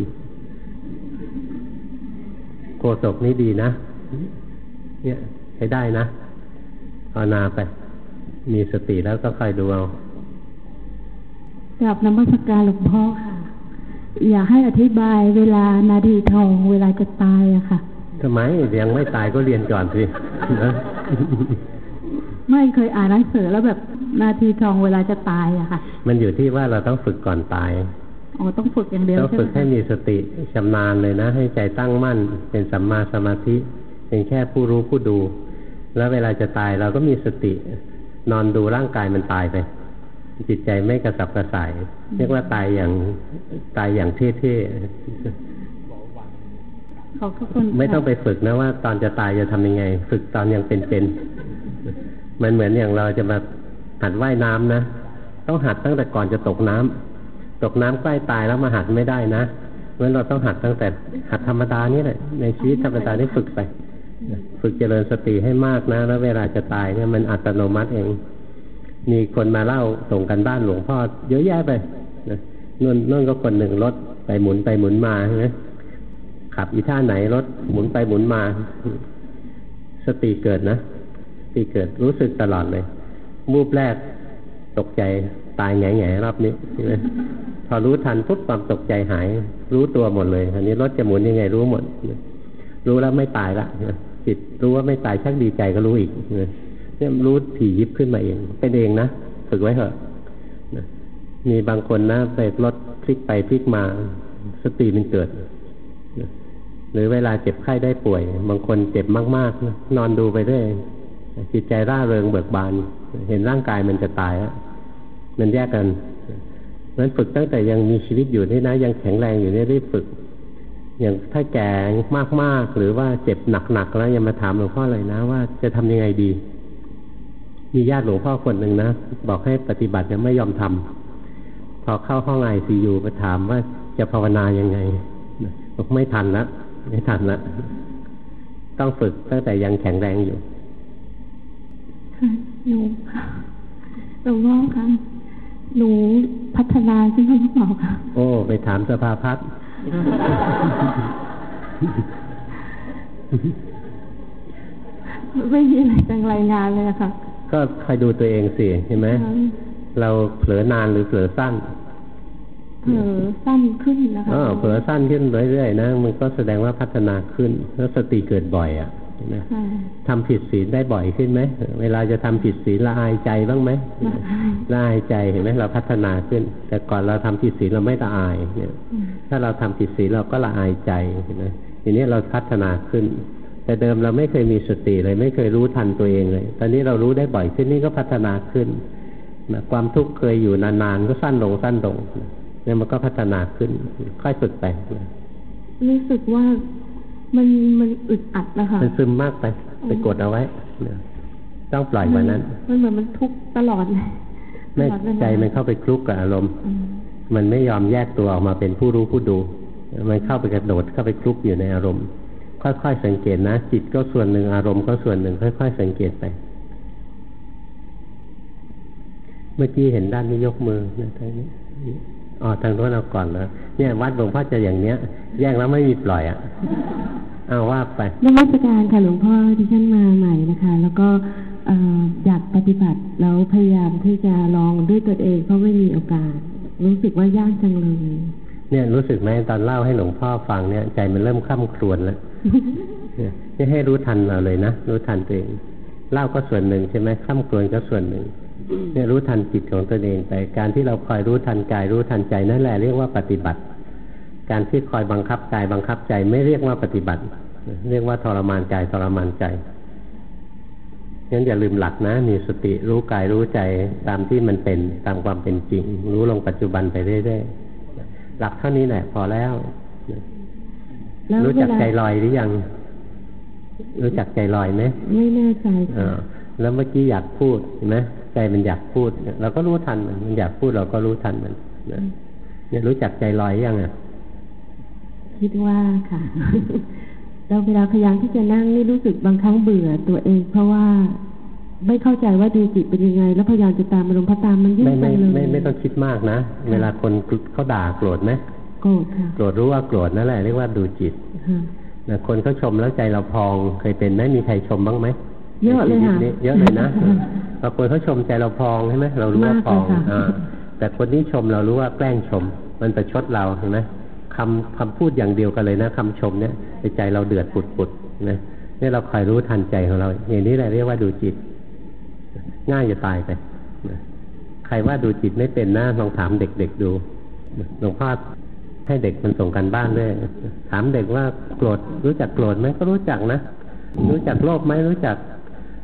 โกศกนี่ดีนะ เนี่ยใช้ได้นะภาวนาไป มีสติแล้วก็คอยดูเอา
กลับนมัสการหลวงพ่อค่ะ อยากให้อธิบายเวลานาทีทอง เวลาจะตายอะค่ะ
ทำไมยังไม่ตายก็เรียนก่อนสิ
ไม่เคยอ่านหนังสือแล้วแบบนาทีทองเวลาจะตายอะค่ะ
มันอยู่ที่ว่าเราต้องฝึกก่อนตาย
อ๋อต้องฝึกอย่างเดียว
ต้องฝึกให้มีสติชำนาญเลยนะ ให้ใจตั้งมั่น เป็นสัมมาสมาธิ เป็นแค่ผู้รู้ผู้ดู แล้วเวลาจะตายเราก็มีสติ นอนดูร่างกายมันตายไป จิตใจไม่กระสับกระส่าย เรียกว่าตายอย่างตายอย่างเท่ๆไม่ต้องไปฝึกนะว่า ตอนจะตายจะทำยังไง ฝึกตอนยังเป็นๆมันเหมือนอย่างเราจะมาหัดว่ายน้ำนะต้องหัดตั้งแต่ก่อนจะตกน้ำตกน้ำใกล้ตายแล้วมาหัดไม่ได้นะเพราะเราต้องหัดตั้งแต่หัดธรรมดานี่แหละในชีวิตธรรมดานี่ฝึกไป ฝึกเจริญสติให้มากนะ แล้วเวลาจะตายเนี่ยมันอัตโนมัติเอง มีคนมาเล่าส่งกันบ้านหลวงพ่อเยอะแยะไปนู่นนู่นก็คนหนึ่งรถไปหมุนไปหมุนมาใช่ไหมขับอีท่าไหนรถหมุนไปหมุนมา สติเกิดนะสติเกิดรู้สึกตลอดเลยมูบแรกตกใจตายแง่แง่รอบนี้ใช่ไหมพอรู้ทันปุ๊บความตกใจหาย รู้ตัวหมดเลยอันนี้รถจะหมุนยังไงรู้หมด รู้แล้วไม่ตายละ จิตรู้ว่าไม่ตายชักดีใจก็รู้อีกเนี่ยรู้ถี่ยิบขึ้นมาเอง เป็นเองนะฝึกไว้เถอะมีบางคนนะไปรถพลิกไปพลิกมาสติมันเกิดหรือเวลาเจ็บไข้ได้ป่วย บางคนเจ็บมากๆนอนดูไปเรื่อยจิตใจร่าเริงเบิกบาน เห็นร่างกายมันจะตายแล้วมันแยกกันนั้นฝึกตั้งแต่ยังมีชีวิตอยู่นี่นะ ยังแข็งแรงอยู่นี่รีบฝึก อย่างถ้าแก่มากๆ หรือว่าเจ็บหนักๆแล้วยังมาถามหลวงพ่อเลยนะ ว่าจะทำยังไงดี มีญาติหลวงพ่อคนหนึ่งนะ บอกให้ปฏิบัติยังไม่ยอมทำพอเข้าห้องไอซียูไปถามว่าจะภาวนายังไงบอกไม่ทันละไม่ทันละต้องฝึกตั้งแต่ยังแข็งแรงอยู่
หนูหลวงพ่อคะหนูพัฒนาใช่ไหมพ่อคะ
โอ้ ไปถามสภาพัฒน์
ไม่มีอะไรจังรายงานเลยค่ะ
ก็คอยดูตัวเองสิเห็นไหมเราเผลอนานหรือเผลอสั้น
เผลอสั้นขึ้นนะคะ
อ๋อเผลอสั้นขึ้นเรื่อยๆนะมันก็แสดงว่าพัฒนาขึ้น แล้วสติเกิดบ่อยอะ นะทำผิดศีลได้บ่อยขึ้นไหม เวลาจะทำผิดศีลละอายใจบ้างไหมละอายใจเห็นไหมเราพัฒนาขึ้น แต่ก่อนเราทำผิดศีลเราไม่ละอายเนี่ย ถ้าเราทำผิดศีลเราก็ละอายใจเห็นไหมทีนี้เราพัฒนาขึ้น แต่เดิมเราไม่เคยมีสติเลย ไม่เคยรู้ทันตัวเองเลย ตอนนี้เรารู้ได้บ่อยขึ้นนี่ก็พัฒนาขึ้นนะความทุกข์เคยอยู่นานๆก็สั้นลงสั้นลงเนี่ยมันก็พัฒนาขึ้น ค่อยฝึกไป
รู้สึกว่า มันมันอึดอัดนะคะ
มันซึมมากไป ไปกดเอาไว้ต้องปล่อย
วั
นนั้น
มันเหมือนมันทุกตลอดเลย
ไม่ใจมันเข้าไปคลุกกับอารมณ์ มันไม่ยอมแยกตัวออกมาเป็นผู้รู้ผู้ดู มันเข้าไปกระโดดเข้าไปคลุกอยู่ในอารมณ์ ค่อยๆสังเกตนะ จิตก็ส่วนหนึ่งอารมณ์ก็ส่วนหนึ่ง ค่อย ๆ สังเกตไป เมื่อกี้เห็นด้านนี้ยกมือนะทางนี้ อ๋อทางโน้นเอาก่อนนะเนี่ยวัดหลวงพ่อจะอย่างเนี้ย แยกแล้วไม่มีปล่อยอะเอาว่าไป
นมัสการค่ะหลวงพ่อที่ฉันมาใหม่นะคะ แล้วก็อยากปฏิบัติแล้วพยายามที่จะลองด้วยตัวเองเพราะไม่มีโอกาส รู้สึกว่ายากจังเลย
เนี่ยรู้สึกไหมตอนเล่าให้หลวงพ่อฟังเนี่ยใจมันเริ่มข้ามครวนแล้วเนี่ยนี่ให้รู้ทันเราเลยนะรู้ทันตัวเองเล่าก็ส่วนหนึ่งใช่ไหมข้ามครวนก็ส่วนหนึ่ง เนี่ยรู้ทันจิตของตนเองไปการที่เราคอยรู้ทันกายรู้ทันใจนั่นแหละเรียกว่าปฏิบัติ การที่คอยบังคับกายบังคับใจไม่เรียกว่าปฏิบัติ เรียกว่าทรมานกายทรมานใจงั้นอย่าลืมหลักนะ มีสติรู้กายรู้ใจตามที่มันเป็นตามความเป็นจริง รู้ลงปัจจุบันไปเรื่อยๆหลักเท่านี้แหละพอแล้ว
แล้ว
รู้
เว
จัก
ลา
ใจลอยหรือยัง รู้จักใจลอยไหม
ไม่แน่ใจ
อ่าแล้วเมื่อกี้อยากพูดเห็นไหม ใจมันอยากพูดเราก็รู้ทันมันมันอยากพูดเราก็รู้ทันมันนะเนี่ยรู้จักใจลอยยังอะ
คิดว่าค่ะเราเวลาพยายามที่จะนั่งนี่รู้สึกบางครั้งเบื่อตัวเอง เพราะว่าไม่เข้าใจว่าดูจิตเป็นยังไง แล้วพยายามจะตามอารมณ์พระตามมันยุ่ง
ไม่
ไป
ไม่
เลย
ไม่ไม่ต้องคิดมากนะเวลาคนเขาด่าโกรธไหม
โกรธค่ะ
โกรธรู้ว่าโกรธนั่นแหละเรียกว่าดูจิต
ค่ะ
นะคนเขาชมแล้วใจเราพองเคยเป็นไหมมีใครชมบ้างไหม
เยอะเลยค่ะ
ในชีวิตนี้เยอะเลยนะบางคนเขาชมใจเราพองใช่ไหมเรารู้ว่าพอง
มากเลยค่ะ
อ่าแต่คนที่ชมเรารู้ว่าแกล้งชม มันประชดเราเห็นไหมคำคำพูดอย่างเดียวกันเลยนะคำชมเนี่ยในใจเราเดือดปุดปุดๆนะเนี่ยเราคอยรู้ทันใจของเรา อย่างนี้แหละเรียกว่าดูจิต ง่ายจะตายไปนะใครว่าดูจิตไม่เป็นนะลองถามเด็กๆดูหลวงพ่อให้เด็กมันส่งกันบ้านด้วย ถามเด็กว่าโกรธรู้จักโกรธไหมก็รู้จักนะ รู้จักโลภไหมรู้จัก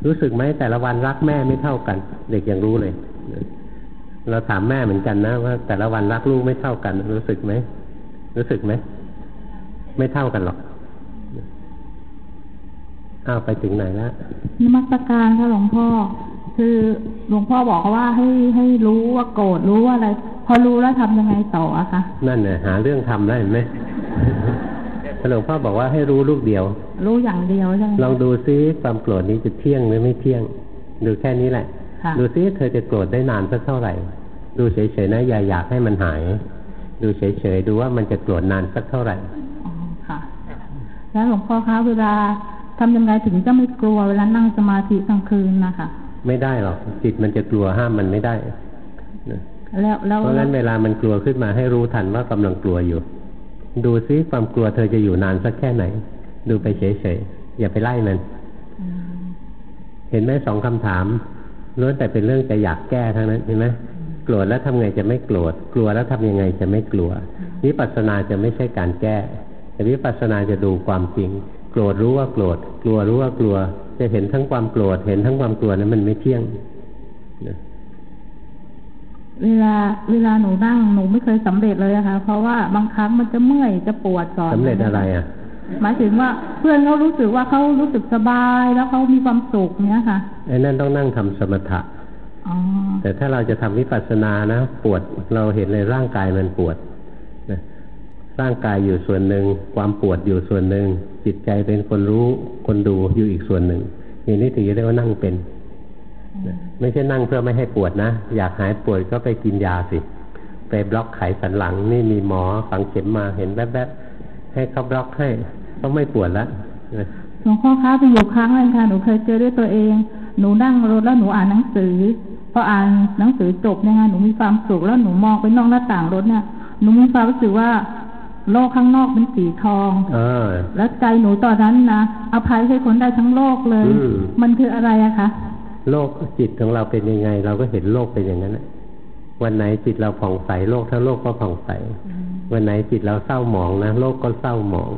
รู้สึกไหมแต่ละวันรักแม่ไม่เท่ากัน เด็กยังรู้เลย เราถามแม่เหมือนกันนะว่า แต่ละวันรักลูกไม่เท่ากัน รู้สึกไหมรู้สึกไหมไม่เท่ากันหรอกอ้าวไปถึงไหนแล้ว
นมัสการค่ะหลวงพ่อ คือหลวงพ่อบอกว่าให้ให้รู้ว่าโกรธรู้ว่าอะไร พอรู้แล้วทำยังไงต่ออะคะ
นั่นน่ะหาเรื่องทำได้เห็นไหมหลวงพ่อบอกว่าให้รู้ลูกเดียว
รู้อย่างเดียวใช่ไหม
ลองดูซิความโกรธนี้จะเที่ยงหรือไม่เที่ยง ดูแค่นี้แหละ
ค่ะ
ดูซิเธอจะโกรธได้นานสักเท่าไหร่ ดูเฉยๆนะอย่าอยากให้มันหาย ดูเฉยๆดูว่ามันจะโกรธนานสักเท่าไหร่
อ๋อค่ะ แล้วหลวงพ่อคะเวลาทำยังไงถึงจะไม่กลัวเวลานั่งสมาธิกลางคืนนะคะ
ไม่ได้หรอกจิตมันจะกลัวห้ามมันไม่ได้นะ
แล้วแล้ว
เพราะงั้นเวลามันกลัวขึ้นมาให้รู้ทันว่ากำลังกลัวอยู่ ดูซิความกลัวเธอจะอยู่นานสักแค่ไหน ดูไปเฉยๆ อย่าไปไล่มัน
อืม
เห็นไหมสองคำถามล้วนแต่เป็นเรื่องจะอยากแก้ทั้งนั้นเห็นไหมโกรธแล้วทำไงจะไม่โกรธ กลัวแล้วทำยังไงจะไม่กลัว วิปัสสนาจะไม่ใช่การแก้ แต่วิปัสสนาจะดูความจริง โกรธรู้ว่าโกรธ กลัวรู้ว่ากลัว จะเห็นทั้งความโกรธ เห็นทั้งความกลัวนั้นมันไม่เที่ยงนะ
เวลาเวลาหนูนั่งหนูไม่เคยสำเร็จเลยอะค่ะเพราะว่าบางครั้งมันจะเมื่อยจะปวดก่อน
สำเร็จอะไรอะ
หมายถึงว่าเพื่อนเขารู้สึกว่าเขารู้สึกสบายแล้วเขามีความสุขเนี้ยค่ะ
ไอ้นั่นต้องนั่งทำสมถะ
อ๋อ
แต่ถ้าเราจะทำวิปัสสนานะปวดเราเห็นในร่างกายมันปวดนะร่างกายอยู่ส่วนหนึ่งความปวดอยู่ส่วนหนึ่งจิตใจเป็นคนรู้คนดูอยู่อีกส่วนหนึ่งอย่างนี้ถึงจะเรียกว่านั่งเป็นนะไม่ใช่นั่งเพื่อไม่ให้ปวดนะ อยากหายปวดก็ไปกินยาสิ ไปบล็อกไขสันหลังนี่มีหมอฝังเข็มมาเห็นแวบๆ ให้เขาบล็อกให้ก็ไม่ปวดแล้วนะ
หลวงพ่อคะเป็นอยู่ครั้งหนึงค่ะหนูเคยเจอด้วยตัวเอง หนูนั่งรถแล้วหนูอ่านหนังสือพออ่านหนังสือจบเนี่ยค่ะหนูมีความสุขแล้วหนูมองไปนอกหน้าต่างรถเนี่ยหนูมีความรู้สึกว่าโลกข้างนอกเป็นสีทอง
เออ
แล้วใจหนูตอนนั้นนะอภัยให้คนได้ทั้งโลกเลย
อืม
มันคืออะไรอะคะ
โลกจิตของเราเป็นยังไง เราก็เห็นโลกเป็นอย่างนั้นน่ะวันไหนจิตเราผ่องใสโลกทั้งโลกก็ผ่องใส วันไหนจิตเราเศร้าหมองนะโลกก็เศร้าหมอง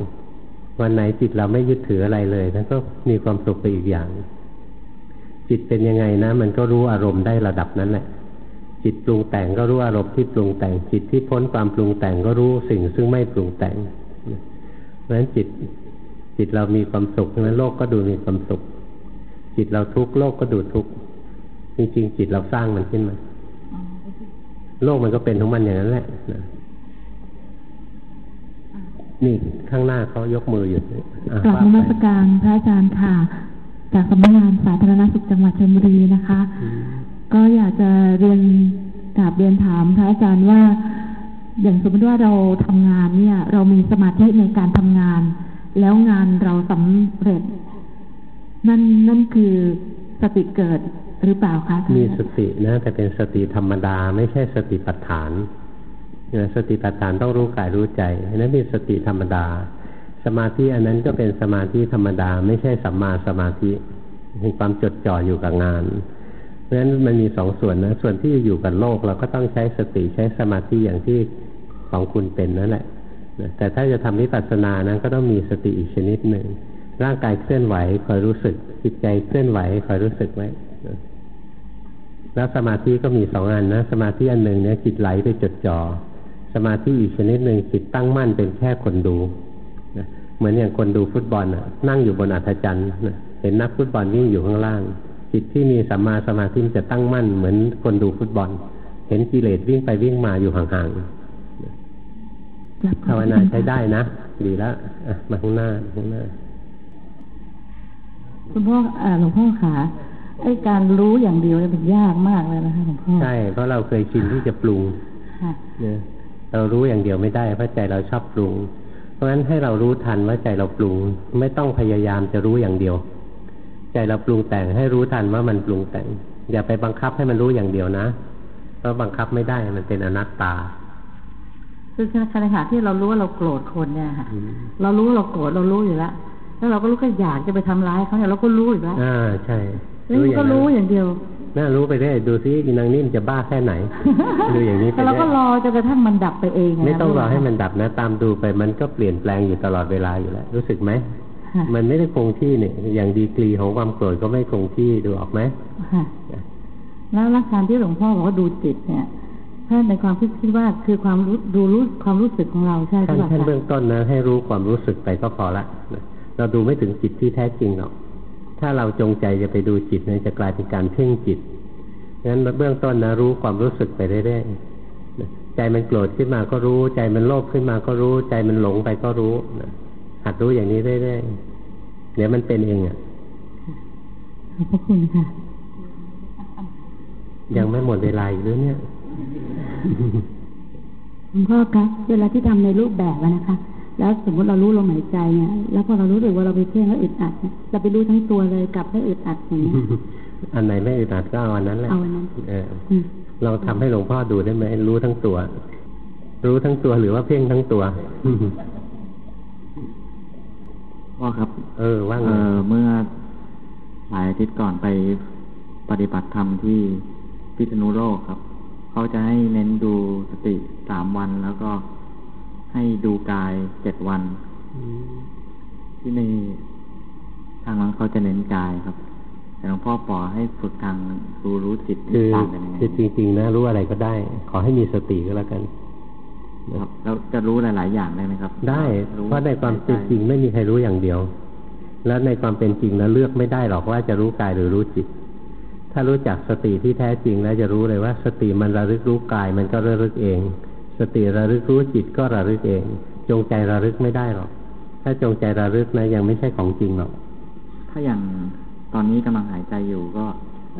วันไหนจิตเราไม่ยึดถืออะไรเลยนั่นก็มีความสุขไปอีกอย่าง จิตเป็นยังไงนะ มันก็รู้อารมณ์ได้ระดับนั้นแหละจิตปรุงแต่งก็รู้อารมณ์ที่ปรุงแต่ง จิตที่พ้นความปรุงแต่งก็รู้สิ่งซึ่งไม่ปรุงแต่งเพราะฉะนั้นจิตจิตเรามีความสุขนั้นโลกก็ดูมีความสุข จิตเราทุกข์โลกก็ดูทุกข์จริงๆจิตเราสร้างมันขึ้นมาโลกมันก็เป็นของมันอย่างนั้นแหละ นะนี่ข้างหน้าเขายกมืออยู่อะ
กราบ
ว่านไป
มัสการพระอาจารย์ค่ะ จากสำนักงานสาธารณสุขจังหวัดชลบุรีนะคะ
อืม
ก็อยากจะเรียนกราบเรียนถามพระอาจารย์ว่า อย่างสมมติว่าเราทำงานเนี่ย เรามีสมาธิในการทำงาน แล้วงานเราสำเร็จ นั่นนั่นคือสติเกิดหรือเปล่าคะท่าน
มีสตินะแต่เป็นสติธรรมดาไม่ใช่สติปัฏฐานเนี่ย สติปัฏฐานต้องรู้กายรู้ใจอันนั้นเป็นสติธรรมดา สมาธิอันนั้นก็เป็นสมาธิธรรมดา ไม่ใช่สัมมาสมาธิมีความจดจ่ออยู่กับงานเพราะฉะนั้นมันมีสองส่วนนะส่วนที่อยู่กับโลกเราก็ต้องใช้สติใช้สมาธิอย่างที่ของคุณเป็นนั่นแหละแต่ถ้าจะทำวิปัสสนานั้นก็ต้องมีสติอีกชนิดหนึ่งร่างกายเคลื่อนไหวคอยรู้สึกจิตใจเคลื่อนไหวคอยรู้สึกไว้แล้วสมาธิก็มีสองอันนะ สมาธิอันหนึ่งเนี่ยจิตไหลไปจดจอ่อ สมาธิอีกชนิดหนึ่งจิตตั้งมั่นเป็นแค่คนดูนะเหมือนอย่างคนดูฟุตบอลน่ะนั่งอยู่บนอัฐจันทร์นะเห็นนักฟุตบอลวิ่งอยู่ข้างล่าง จิตที่มีสัมมาสมาธิจะตั้งมั่นเหมือนคนดูฟุตบอล เห็นกิเลสวิ่งไปวิ่งมาอยู่ห่างๆภาวนาใช้ได้นะ ดีแล้วมาข้างหน้าข้างหน้า
คุณพ่อหลวงพ่อขาไอ้การรู้อย่างเดียวเนี่ยมันยากมากเลยนะคะหลวงพ่อ
ใช่เพราะเราเคยชินที่จะปรุงเนี่ย เรารู้อย่างเดียวไม่ได้เพราะใจเราชอบปรุง เพราะฉะนั้นให้เรารู้ทันว่าใจเราปรุง ไม่ต้องพยายามจะรู้อย่างเดียว ใจเราปรุงแต่งให้รู้ทันว่ามันปรุงแต่ง อย่าไปบังคับให้มันรู้อย่างเดียวนะ เพราะบังคับไม่ได้มันเป็นอนัตตา
คือขณะที่เรารู้ว่าเราโกรธคนเนี่ยค่ะเรารู้ว่าเราโกรธเรารู้อยู่แล้วแล้วเราก็รู้ก็อยากจะไปทำร้ายเขาเนี่ยเราก็รู้อยู่แล้ว
อ่าใช่
แล้วก็รู้อย่างเดียว
น่ารู้ไปเรื่อยดูซิอีนางนิ่มจะบ้าแค่ไหนดูอย่างนี้ไป
แต่เราก็รอจนกระทั่งมันดับไปเอง
ไม่ต้องรอให้มันดับนะ ตามดูไปมันก็เปลี่ยนแปลงอยู่ตลอดเวลาอยู่แล้วรู้สึกไหมมันไม่ได้คงที่เนี่ยอย่างดีกรีของความโกรธก็ไม่คงที่ดูออกไหม
แล้วลักษณะที่หลวงพ่อบอกว่าดูจิตเนี่ยถ้าในความคิดคิดว่าคือความรู้ดูรู้ความรู้สึกของเราใช่ไหม
ขั้นเบื้องต้นนะให้รู้ความรู้สึกไปก็พอละเราดูไม่ถึงจิตที่แท้จริงหรอก ถ้าเราจงใจจะไปดูจิตเนี่ยจะกลายเป็นการเพ่งจิตงั้นเบื้องต้นนะรู้ความรู้สึกไปเรื่อยๆใจมันโกรธขึ้นมาก็รู้ ใจมันโลภขึ้นมาก็รู้ ใจมันหลงไปก็รู้หัดรู้อย่างนี้เรื่อยๆเดี๋ยวมันเป็นเองอะ
ขอบพระคุณค่ะ
ยังไม่หมดเวลาอีกหรือเนี่ย
หลวงพ่อคะเวลาที่ทำในรูปแบบนะคะ แล้วสมมติเรารู้ลมหายใจเนี่ยแล้วพอเรารู้สึกว่าเราไปเพ่งแล้วอึดอัดเนี่ยเราไปรู้ทั้งตัวเลยกลับไม่อึดอัดอย่างนี้
อันไหนไม่อึดอัดก็เอาอันนั้นแหละเอาอันนั้นเออเราทำให้หลวงพ่อดูได้ไหมรู้ทั้งตัว รู้ทั้งตัวหรือว่าเพ่งทั้งตัว
ว่าครับ
เออว่าไง
เมื่อหลายอาทิตย์ก่อนไปปฏิบัติธรรมที่พิษณุโลกครับ เขาจะให้เน้นดูสติสามวันแล้วก็ ให้ดูกายเจ็ดวัน ที่ในทางนั้นเขาจะเน้นกายครับ แต่หลวงพ่อปอให้ฝึกทางรู้รู้จิต
คือคือจริงๆนะรู้อะไรก็ได้ ขอให้มีสติก็แล้วกัน
ครับแล้วจะรู้หลาย ๆ อย่างได้ไหมครับ
ได้เพราะในความเป็นจริงไม่มีใครรู้อย่างเดียว แล้วในความเป็นจริงนะเลือกไม่ได้หรอกว่าจะรู้กายหรือรู้จิต ถ้ารู้จักสติที่แท้จริงแล้วจะรู้เลยว่า สติมันระลึกรู้กายมันก็ระลึกเอง สติระลึกรู้จิตก็ระลึกเอง จงใจระลึกไม่ได้หรอก ถ้าจงใจระลึกนะยังไม่ใช่ของจริงหรอก
ถ้าอย่างตอนนี้กำลังหายใจอยู่ก็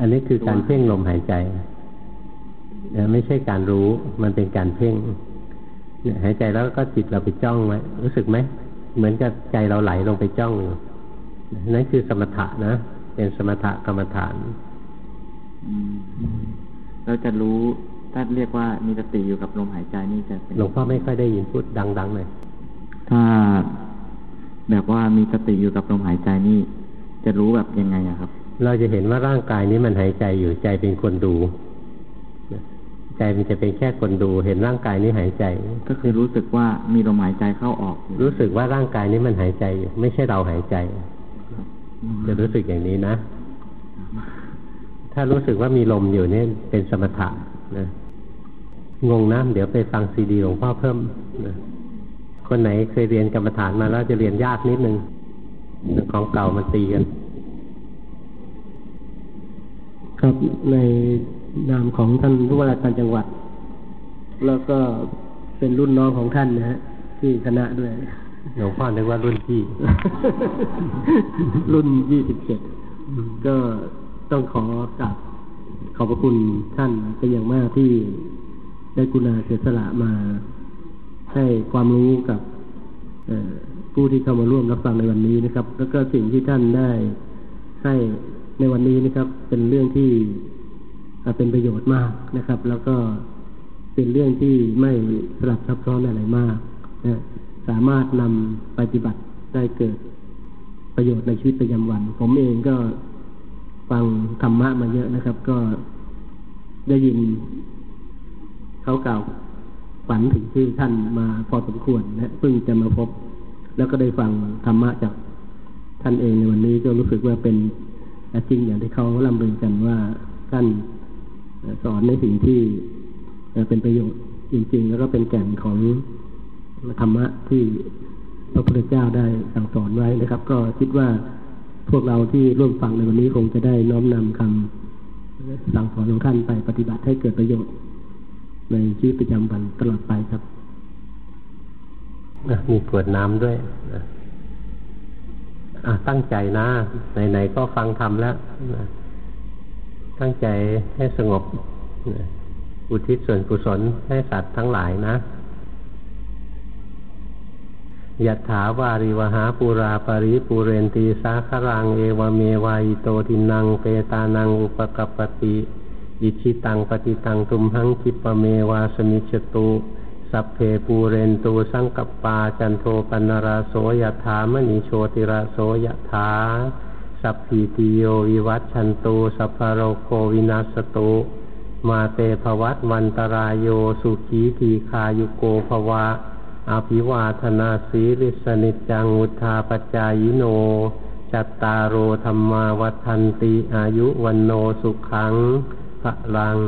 อันนี้คือการเพ่งลมหายใจไม่ใช่การรู้ มันเป็นการเพ่งหายใจแล้วก็จิตเราไปจ้องไว้รู้สึกไหม เหมือนกับใจเราไหลลงไปจ้องอยู่นั่นคือสมถะนะ เป็นสมถะกรรมฐาน
เราจะรู้ ถ้าเรียกว่ามีสติอยู่กับลมหายใจนี่จะ
หลวงพ่อไม่ค่อยได้ยินพูดดังๆเลย
ถ้าแบบว่ามีสติอยู่กับลมหายใจนี่ จะรู้แบบยังไงอะครับ
เราจะเห็นว่าร่างกายนี้มันหายใจอยู่ใจเป็นคนดูใจมันจะเป็นแค่คนดู เห็นร่างกายนี้หายใจ
ก็คือรู้สึกว่ามีลมหายใจเข้าออก
รู้สึกว่าร่างกายนี้มันหายใจอยู่ไม่ใช่เราหายใจ จะรู้สึกอย่างนี้นะ ถ้ารู้สึกว่ามีลมอยู่นี่เป็นสมถะนะ งงนะเดี๋ยวไปฟังซีดีหลวงพ่อเพิ่มนะคนไหนเคยเรียนกรรมฐานมาแล้วจะเรียนยากนิดนึงของเก่ามันตีกัน
ครับในนามของท่านผู้ว่าราชการจังหวัด แล้วก็เป็นรุ่นน้องของท่านนะฮะที่คณะด้วย
หลวงพ่อนึกว่ารุ่นพี่
รุ่นยี่สิบเจ็ดก็ต้องขอกราบขอบพระคุณท่านเป็นอย่างมากที่ ได้กุณาเสียสละมาให้ความรู้กับผู้ที่เข้ามาร่วมรับฟังในวันนี้นะครับ แล้วก็สิ่งที่ท่านได้ให้ในวันนี้นะครับ เป็นเรื่องที่เป็นประโยชน์มากนะครับ แล้วก็เป็นเรื่องที่ไม่สลับซับซ้อนอะไรมากนะสามารถนำปฏิบัติได้เกิดประโยชน์ในชีวิตประจำวัน ผมเองก็ฟังธรรมะมาเยอะนะครับ ก็ได้ยิน เขากล่าวฝันถึงชื่อท่านมาพอสมควรนะเพิ่งจะมาพบ แล้วก็ได้ฟังธรรมะจากท่านเองในวันนี้ก็รู้สึกว่าเป็นจริงอย่างที่เขาล่ำลือกันว่าท่านสอนในสิ่งที่เป็นประโยชน์จริง ๆ แล้วก็เป็นแก่นของธรรมะที่พระพุทธเจ้าได้สั่งสอนไว้นะครับ ก็คิดว่าพวกเราที่ร่วมฟังในวันนี้คงจะได้น้อมนำคำสั่งสอนของท่านไปปฏิบัติให้เกิดประโยชน์ ในชีวิตประจำวันตลอดไปครับ
มีขวดน้ำด้วยอะตั้งใจนะ ไหนๆก็ฟังธรรมแล้วตั้งใจให้สงบอุทิศส่วนกุศลให้สัตว์ทั้งหลายนะยัตถาวาริวหาปูราปริปูเรนตีสาครังเอวเมวายโตทินังเปตานังอุปกปติ อิชิตังปฏิตังตุมหังคิปเมวาสมิจตุสัพเพปูเรนตูสังกปาจันโทปนราโสยถามณีโชติราโสยถาสัพพีติโยวิวัตชันตูสัพพโรโควินาสตุมาเตภวัตวันตรายโยสุขีทีคายุโกภวะอภิวาธนาสีริสนิจังุทธาปจายโน จัตตารโอธรรมาวัฒนติอายุวันโนสุขัง พระลัง